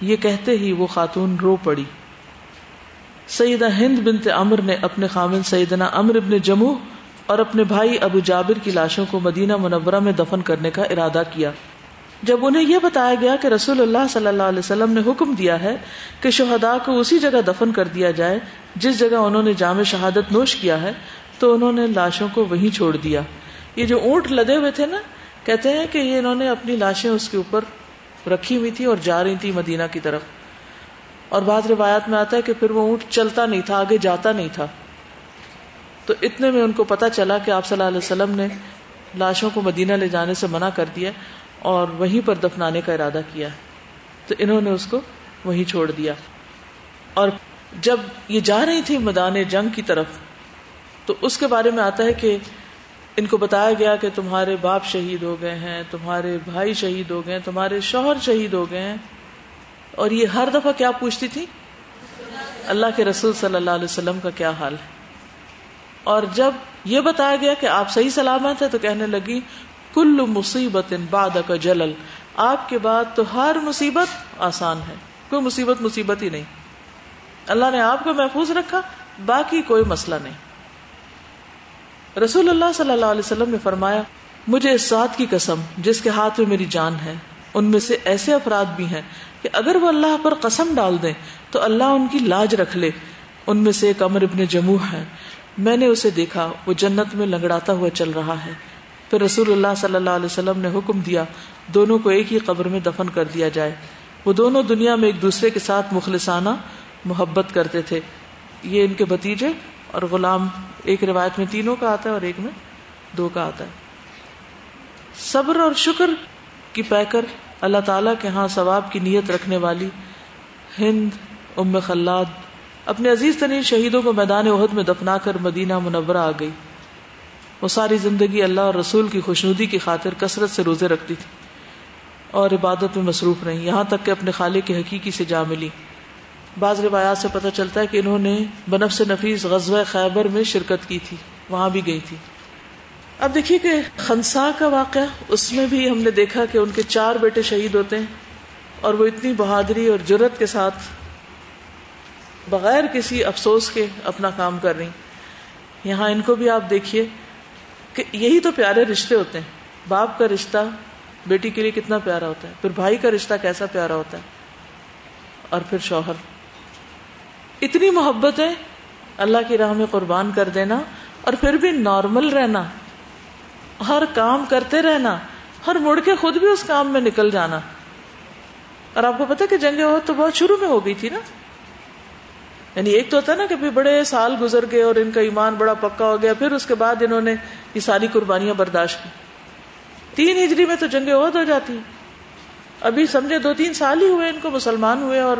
یہ کہتے ہی وہ خاتون رو پڑی۔ سیدہ ہند بنت امر نے اپنے خامن سیدنا امر ابن جموں اور اپنے بھائی ابو جابر کی لاشوں کو مدینہ منورہ میں دفن کرنے کا ارادہ کیا۔ جب انہیں یہ بتایا گیا کہ رسول اللہ صلی اللہ علیہ وسلم نے حکم دیا ہے کہ شہدا کو اسی جگہ دفن کر دیا جائے جس جگہ انہوں نے جامع شہادت نوش کیا ہے، تو انہوں نے لاشوں کو وہیں چھوڑ دیا۔ یہ جو اونٹ لدے ہوئے تھے نا، کہتے ہیں کہ یہ انہوں نے اپنی لاشیں اس کے اوپر رکھی ہوئی تھی اور جا رہی تھی مدینہ کی طرف۔ اور بعض روایات میں آتا ہے کہ پھر وہ اونٹ چلتا نہیں تھا، آگے جاتا نہیں تھا۔ تو اتنے میں ان کو پتا چلا کہ آپ صلی اللہ علیہ وسلم نے لاشوں کو مدینہ لے جانے سے منع کر دیا اور وہیں پر دفنانے کا ارادہ کیا۔ تو انہوں نے اس کو وہیں چھوڑ دیا۔ اور جب یہ جا رہی تھی میدان جنگ کی طرف، تو اس کے بارے میں آتا ہے کہ ان کو بتایا گیا کہ تمہارے باپ شہید ہو گئے ہیں، تمہارے بھائی شہید ہو گئے ہیں، تمہارے شوہر شہید ہو گئے ہیں۔ اور یہ ہر دفعہ کیا پوچھتی تھی؟ اللہ کے رسول صلی اللہ علیہ وسلم کا کیا حال ہے؟ اور جب یہ بتایا گیا کہ آپ صحیح سلامت ہیں تو کہنے لگی، کل مصیبت باد کا جلل۔ آپ کے بعد تو ہر مصیبت آسان ہے، کوئی مصیبت مصیبت ہی نہیں۔ اللہ نے آپ کو محفوظ رکھا، باقی کوئی مسئلہ نہیں۔ رسول اللہ صلی اللہ علیہ وسلم نے فرمایا، مجھے اس ذات کی قسم جس کے ہاتھ میں میری جان ہے، ان میں سے ایسے افراد بھی ہیں کہ اگر وہ اللہ پر قسم ڈال دیں تو اللہ ان کی لاج رکھ لے۔ ان میں سے ایک امر ابن جموح ہے۔ میں نے اسے دیکھا، وہ جنت میں لنگڑاتا ہوا چل رہا ہے۔ پھر رسول اللہ صلی اللہ علیہ وسلم نے حکم دیا، دونوں کو ایک ہی قبر میں دفن کر دیا جائے۔ وہ دونوں دنیا میں ایک دوسرے کے ساتھ مخلصانہ محبت کرتے تھے۔ یہ ان کے بتیجے اور غلام ایک روایت میں تینوں کا آتا ہے اور ایک میں دو کا آتا ہے۔ صبر اور شکر کی پیکر اللہ تعالی کے ہاں ثواب کی نیت رکھنے والی ہند، ام خلاد اپنے عزیز ترین شہیدوں کو میدان عہد میں دفنا کر مدینہ منورہ آ گئی۔ وہ ساری زندگی اللہ اور رسول کی خوشنودی کی خاطر کثرت سے روزے رکھتی تھی اور عبادت میں مصروف رہی۔ یہاں تک کہ اپنے خالق کی حقیقی سے جا ملی۔ بعض روایات سے پتہ چلتا ہے کہ انہوں نے بنف سے نفیس غزوہ خیبر میں شرکت کی تھی، وہاں بھی گئی تھی۔ اب دیکھیے کہ خنسا کا واقعہ، اس میں بھی ہم نے دیکھا کہ ان کے چار بیٹے شہید ہوتے ہیں اور وہ اتنی بہادری اور جرت کے ساتھ بغیر کسی افسوس کے اپنا کام کر رہی یہاں ان کو بھی آپ دیکھیے کہ یہی تو پیارے رشتے ہوتے ہیں۔ باپ کا رشتہ بیٹی کے لیے کتنا پیارا ہوتا ہے، پھر بھائی کا رشتہ کیسا پیارا ہوتا ہے، اور پھر شوہر۔ اتنی محبت ہے، اللہ کی راہ میں قربان کر دینا اور پھر بھی نارمل رہنا۔ ہر کام کرتے رہنا، ہر مڑ کے خود بھی اس کام میں نکل جانا۔ اور آپ کو پتا کہ جنگ عہد تو بہت شروع میں ہو گئی تھی نا؟ یعنی ایک تو ہوتا نا کہ بڑے سال گزر گئے اور ان کا ایمان بڑا پکا ہو گیا، پھر اس کے بعد انہوں نے یہ ساری قربانیاں برداشت کی۔ تین ہجری میں تو جنگ عہد ہو جاتی۔ ابھی سمجھے دو تین سال ہی ہوئے ان کو مسلمان ہوئے اور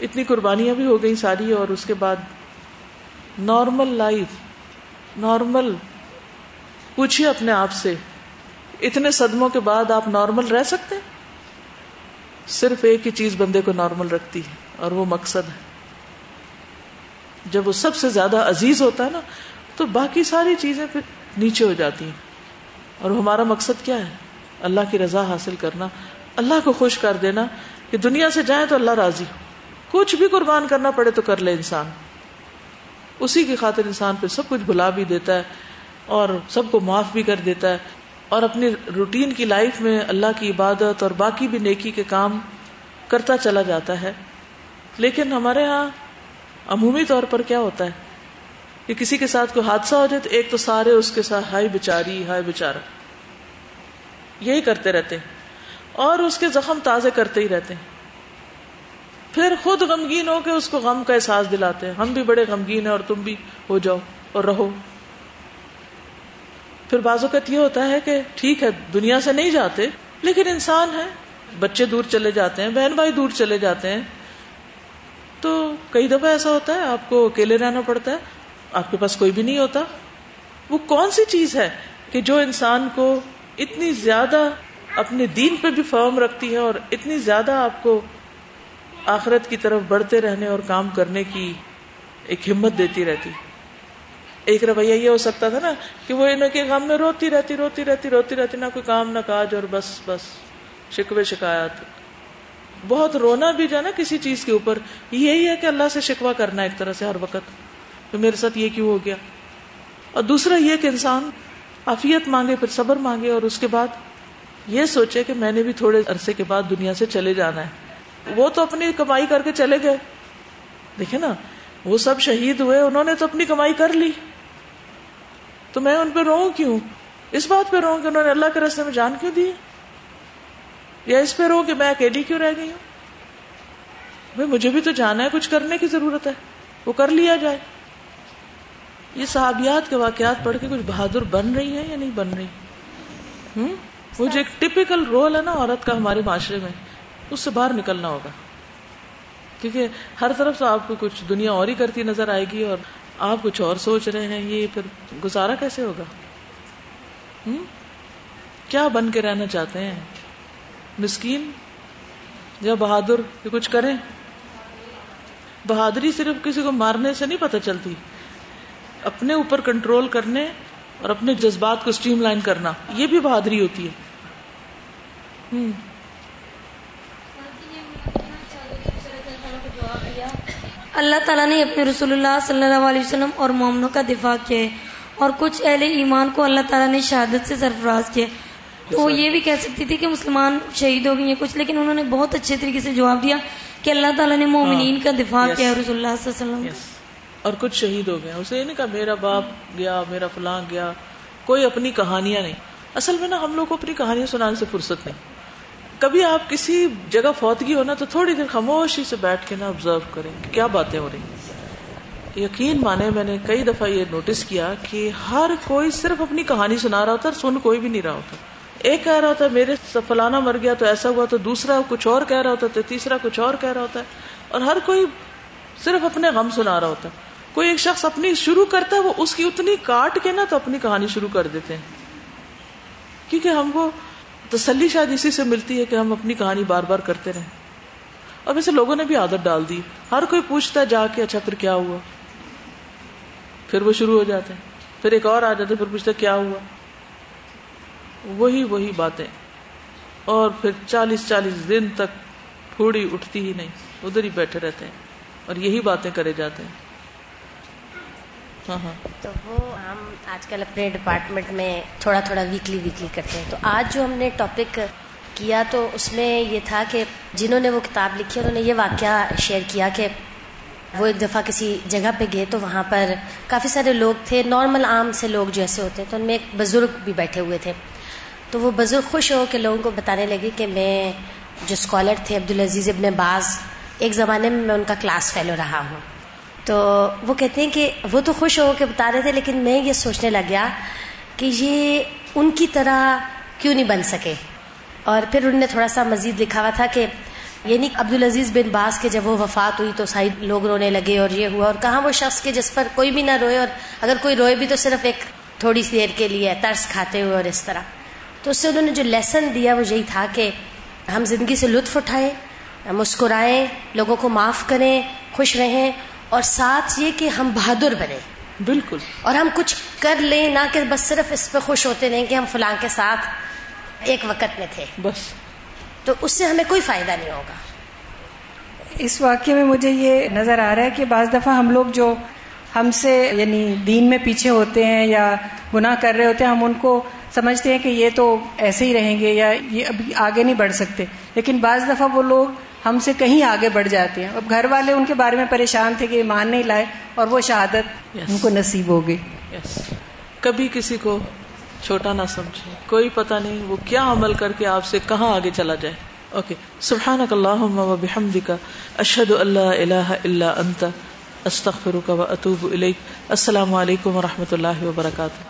اتنی قربانیاں بھی ہو گئی ساری اور اس کے بعد نارمل لائف نارمل پوچھیے اپنے آپ سے، اتنے صدموں کے بعد آپ نارمل رہ سکتے صرف ایک ہی چیز بندے کو نارمل رکھتی ہے اور وہ مقصد ہے۔ جب وہ سب سے زیادہ عزیز ہوتا ہے نا، تو باقی ساری چیزیں پھر نیچے ہو جاتی ہیں۔ اور ہمارا مقصد کیا ہے؟ اللہ کی رضا حاصل کرنا، اللہ کو خوش کر دینا کہ دنیا سے جائیں تو اللہ راضی ہو کچھ بھی قربان کرنا پڑے تو کر لے انسان۔ اسی کی خاطر انسان پہ سب کچھ بھلا بھی دیتا ہے اور سب کو معاف بھی کر دیتا ہے اور اپنی روٹین کی لائف میں اللہ کی عبادت اور باقی بھی نیکی کے کام کرتا چلا جاتا ہے۔ لیکن ہمارے ہاں عمومی طور پر کیا ہوتا ہے؟ کہ کسی کے ساتھ کوئی حادثہ ہو جائے تو ایک تو سارے اس کے ساتھ ہائی بچاری ہائی بچارا یہی کرتے رہتے ہیں۔ اور اس کے زخم تازے کرتے ہی رہتے ہیں۔ پھر خود غمگین ہو کے اس کو غم کا احساس دلاتے ہیں۔ ہم بھی بڑے غمگین ہیں اور تم بھی ہو جاؤ اور رہو۔ پھر بعض اوقات یہ ہوتا ہے کہ ٹھیک ہے، دنیا سے نہیں جاتے، لیکن انسان ہے بچے دور چلے جاتے ہیں، بہن بھائی دور چلے جاتے ہیں۔ تو کئی دفعہ ایسا ہوتا ہے، آپ کو اکیلے رہنا پڑتا ہے، آپ کے پاس کوئی بھی نہیں ہوتا۔ وہ کون سی چیز ہے کہ جو انسان کو اتنی زیادہ اپنے دین پہ بھی فرم رکھتی ہے اور اتنی زیادہ آپ کو آخرت کی طرف بڑھتے رہنے اور کام کرنے کی ایک ہمت دیتی رہتی۔ ایک رویہ یہ ہو سکتا تھا نا کہ وہ ان کے غم میں روتی رہتی روتی رہتی روتی رہتی، نہ کوئی کام، نہ کاج اور بس بس، شکوے، شکایات۔ بہت رونا بھی جو نا کسی چیز کے اوپر۔ یہی ہے کہ اللہ سے شکوا کرنا ایک طرح سے ہر وقت۔ تو میرے ساتھ یہ کیوں ہو گیا؟ اور دوسرا یہ کہ انسان عافیت مانگے، پھر صبر مانگے اور اس کے بعد یہ سوچے کہ میں نے بھی تھوڑے عرصے کے بعد دنیا سے چلے جانا ہے۔ وہ تو اپنی کمائی کر کے چلے گئے۔ دیکھے نا، وہ سب شہید ہوئے، انہوں نے تو اپنی کمائی کر لی۔ تو میں ان پہ رو کیوں؟ اس بات پہ رو کہ انہوں نے اللہ کے رستے میں جان کیوں دی؟ یا اس پہ رو کہ میں اکیلی کیوں رہ گئی ہوں؟ بھائی، مجھے بھی تو جانا ہے، کچھ کرنے کی ضرورت ہے۔ وہ کر لیا جائے۔ یہ صحابیات کے واقعات پڑھ کے کچھ بہادر بن رہی ہے یا نہیں بن رہی؟ ہوں وہ جو ایک ٹپیکل رول ہے نا، عورت کا ہمارے معاشرے میں۔ اس سے باہر نکلنا ہوگا۔ کیونکہ ہر طرف سے آپ کو کچھ دنیا اور ہی کرتی نظر آئے گی اور آپ کچھ اور سوچ رہے ہیں، یہ پھر گزارا کیسے ہوگا؟ کیا بن کے رہنا چاہتے ہیں؟ مسکین؟ یا بہادر؟ یہ کچھ کریں؟ بہادری صرف کسی کو مارنے سے نہیں پتہ چلتی۔ اپنے اوپر کنٹرول کرنے اور اپنے جذبات کو اسٹریم لائن کرنا، یہ بھی بہادری ہوتی ہے۔ اللہ تعالیٰ نے اپنے رسول اللہ صلی اللہ علیہ وسلم اور مومنوں کا دفاع کیا ہے اور کچھ اہل ایمان کو اللہ تعالیٰ نے شہادت سے سرفراز کیا تو وہ یہ بھی کہہ سکتی تھی کہ مسلمان شہید ہو گئی ہیں کچھ لیکن انہوں نے بہت اچھے طریقے سے جواب دیا کہ اللہ تعالیٰ نے مومنین کا دفاع کیا رسول اللہ صلی اللہ علیہ وسلم۔ اور کچھ شہید ہو گئے اسے نہیں کہا میرا باپ گیا میرا فلاں گیا کوئی اپنی کہانیاں نہیں۔ اصل میں نا ہم لوگ کو اپنی کہانیاں سنانے سے فرصت نہیں۔ کبھی آپ کسی جگہ فوتگی ہونا تو تھوڑی دیر خاموشی سے بیٹھ کے نا آبزرو کریں کہ کیا باتیں ہو رہی یقین مانے میں نے کئی دفعہ یہ نوٹس کیا کہ ہر کوئی صرف اپنی کہانی سنا رہا ہوتا ہے سن کوئی بھی نہیں رہا ہوتا۔ ایک کہہ رہا ہوتا ہے میرے فلانا مر گیا تو ایسا ہوا تو دوسرا کچھ اور کہہ رہا ہوتا ہے تو تیسرا کچھ اور کہہ رہا ہوتا ہے۔ اور ہر کوئی صرف اپنے غم سنا رہا ہوتا ہے۔ کوئی ایک شخص اپنی شروع کرتا ہے وہ اس کی اتنی کاٹ کے نا تو اپنی کہانی شروع کر دیتے ہیں۔ کیونکہ ہم کو تسلی شاید اسی سے ملتی ہے کہ ہم اپنی کہانی بار بار کرتے رہیں۔ اور ویسے لوگوں نے بھی عادت ڈال دی۔ ہر کوئی پوچھتا ہے جا کے اچھا پھر کیا ہوا؟ پھر وہ شروع ہو جاتے ہیں۔ پھر ایک اور آ جاتے پھر پوچھتے کیا ہوا؟ وہی وہی باتیں۔ اور پھر چالیس چالیس دن تک پھوڑی اٹھتی ہی نہیں، ادھر ہی بیٹھے رہتے ہیں اور یہی باتیں کرے جاتے ہیں۔ ہاں۔ تو وہ ہم آج کل اپنے ڈپارٹمنٹ میں تھوڑا تھوڑا ویکلی ویکلی کرتے ہیں۔ تو آج جو ہم نے ٹاپک کیا تو اس میں یہ تھا کہ جنہوں نے وہ کتاب لکھی، انہوں نے یہ واقعہ شیئر کیا کہ وہ ایک دفعہ کسی جگہ پہ گئے تو وہاں پر کافی سارے لوگ تھے نارمل عام سے لوگ جو ایسے ہوتے ہیں۔ تو ان میں ایک بزرگ بھی بیٹھے ہوئے تھے۔ تو وہ بزرگ خوش ہو کے لوگوں کو بتانے لگے کہ میں جو اسکالر تھے عبدالعزیز ابن باز، ایک زمانے میں میں ان کا کلاس فیلو رہا ہوں۔ تو وہ کہتے ہیں کہ وہ تو خوش ہو کے بتا رہے تھے، لیکن میں یہ سوچنے لگ گیا کہ یہ ان کی طرح کیوں نہیں بن سکے؟ اور پھر انہوں نے تھوڑا سا مزید لکھا ہوا تھا کہ یعنی عبدالعزیز بن باز کے جب وہ وفات ہوئی تو ساری لوگ رونے لگے اور یہ ہوا، اور کہاں وہ شخص کے جس پر کوئی بھی نہ روئے، اور اگر کوئی روئے بھی تو صرف ایک تھوڑی سی دیر کے لیے ترس کھاتے ہوئے اور اس طرح۔ تو اس سے انہوں نے جو لیسن دیا وہ یہی تھا کہ ہم زندگی سے لطف اٹھائیں مسکرائیں، لوگوں کو معاف کریں، خوش رہیں اور ساتھ یہ کہ ہم بہادر بنے۔ بالکل۔ اور ہم کچھ کر لیں نہ کہ بس صرف اس پہ خوش ہوتے نہیں کہ ہم فلاں کے ساتھ ایک وقت میں تھے۔ بس۔ تو اس سے ہمیں کوئی فائدہ نہیں ہوگا۔ اس واقعے میں مجھے یہ نظر آ رہا ہے کہ بعض دفعہ ہم لوگ جو ہم سے یعنی دین میں پیچھے ہوتے ہیں یا گناہ کر رہے ہوتے ہیں ہم ان کو سمجھتے ہیں کہ یہ تو ایسے ہی رہیں گے یا یہ ابھی آگے نہیں بڑھ سکتے۔ لیکن بعض دفعہ وہ لوگ ہم سے کہیں آگے بڑھ جاتے ہیں۔ اب گھر والے ان کے بارے میں پریشان تھے کہ ایمان نہیں لائے اور وہ شہادت yes. ان کو نصیب ہو گئی۔ Yes. کبھی کسی کو چھوٹا نہ سمجھے کوئی پتہ نہیں وہ کیا عمل کر کے آپ سے کہاں آگے چلا جائے۔ اوکے سبحان کا اشد اللہ اللہ اللہ انت استخر کا اطوب السلام علیکم و رحمۃ اللہ وبرکاتہ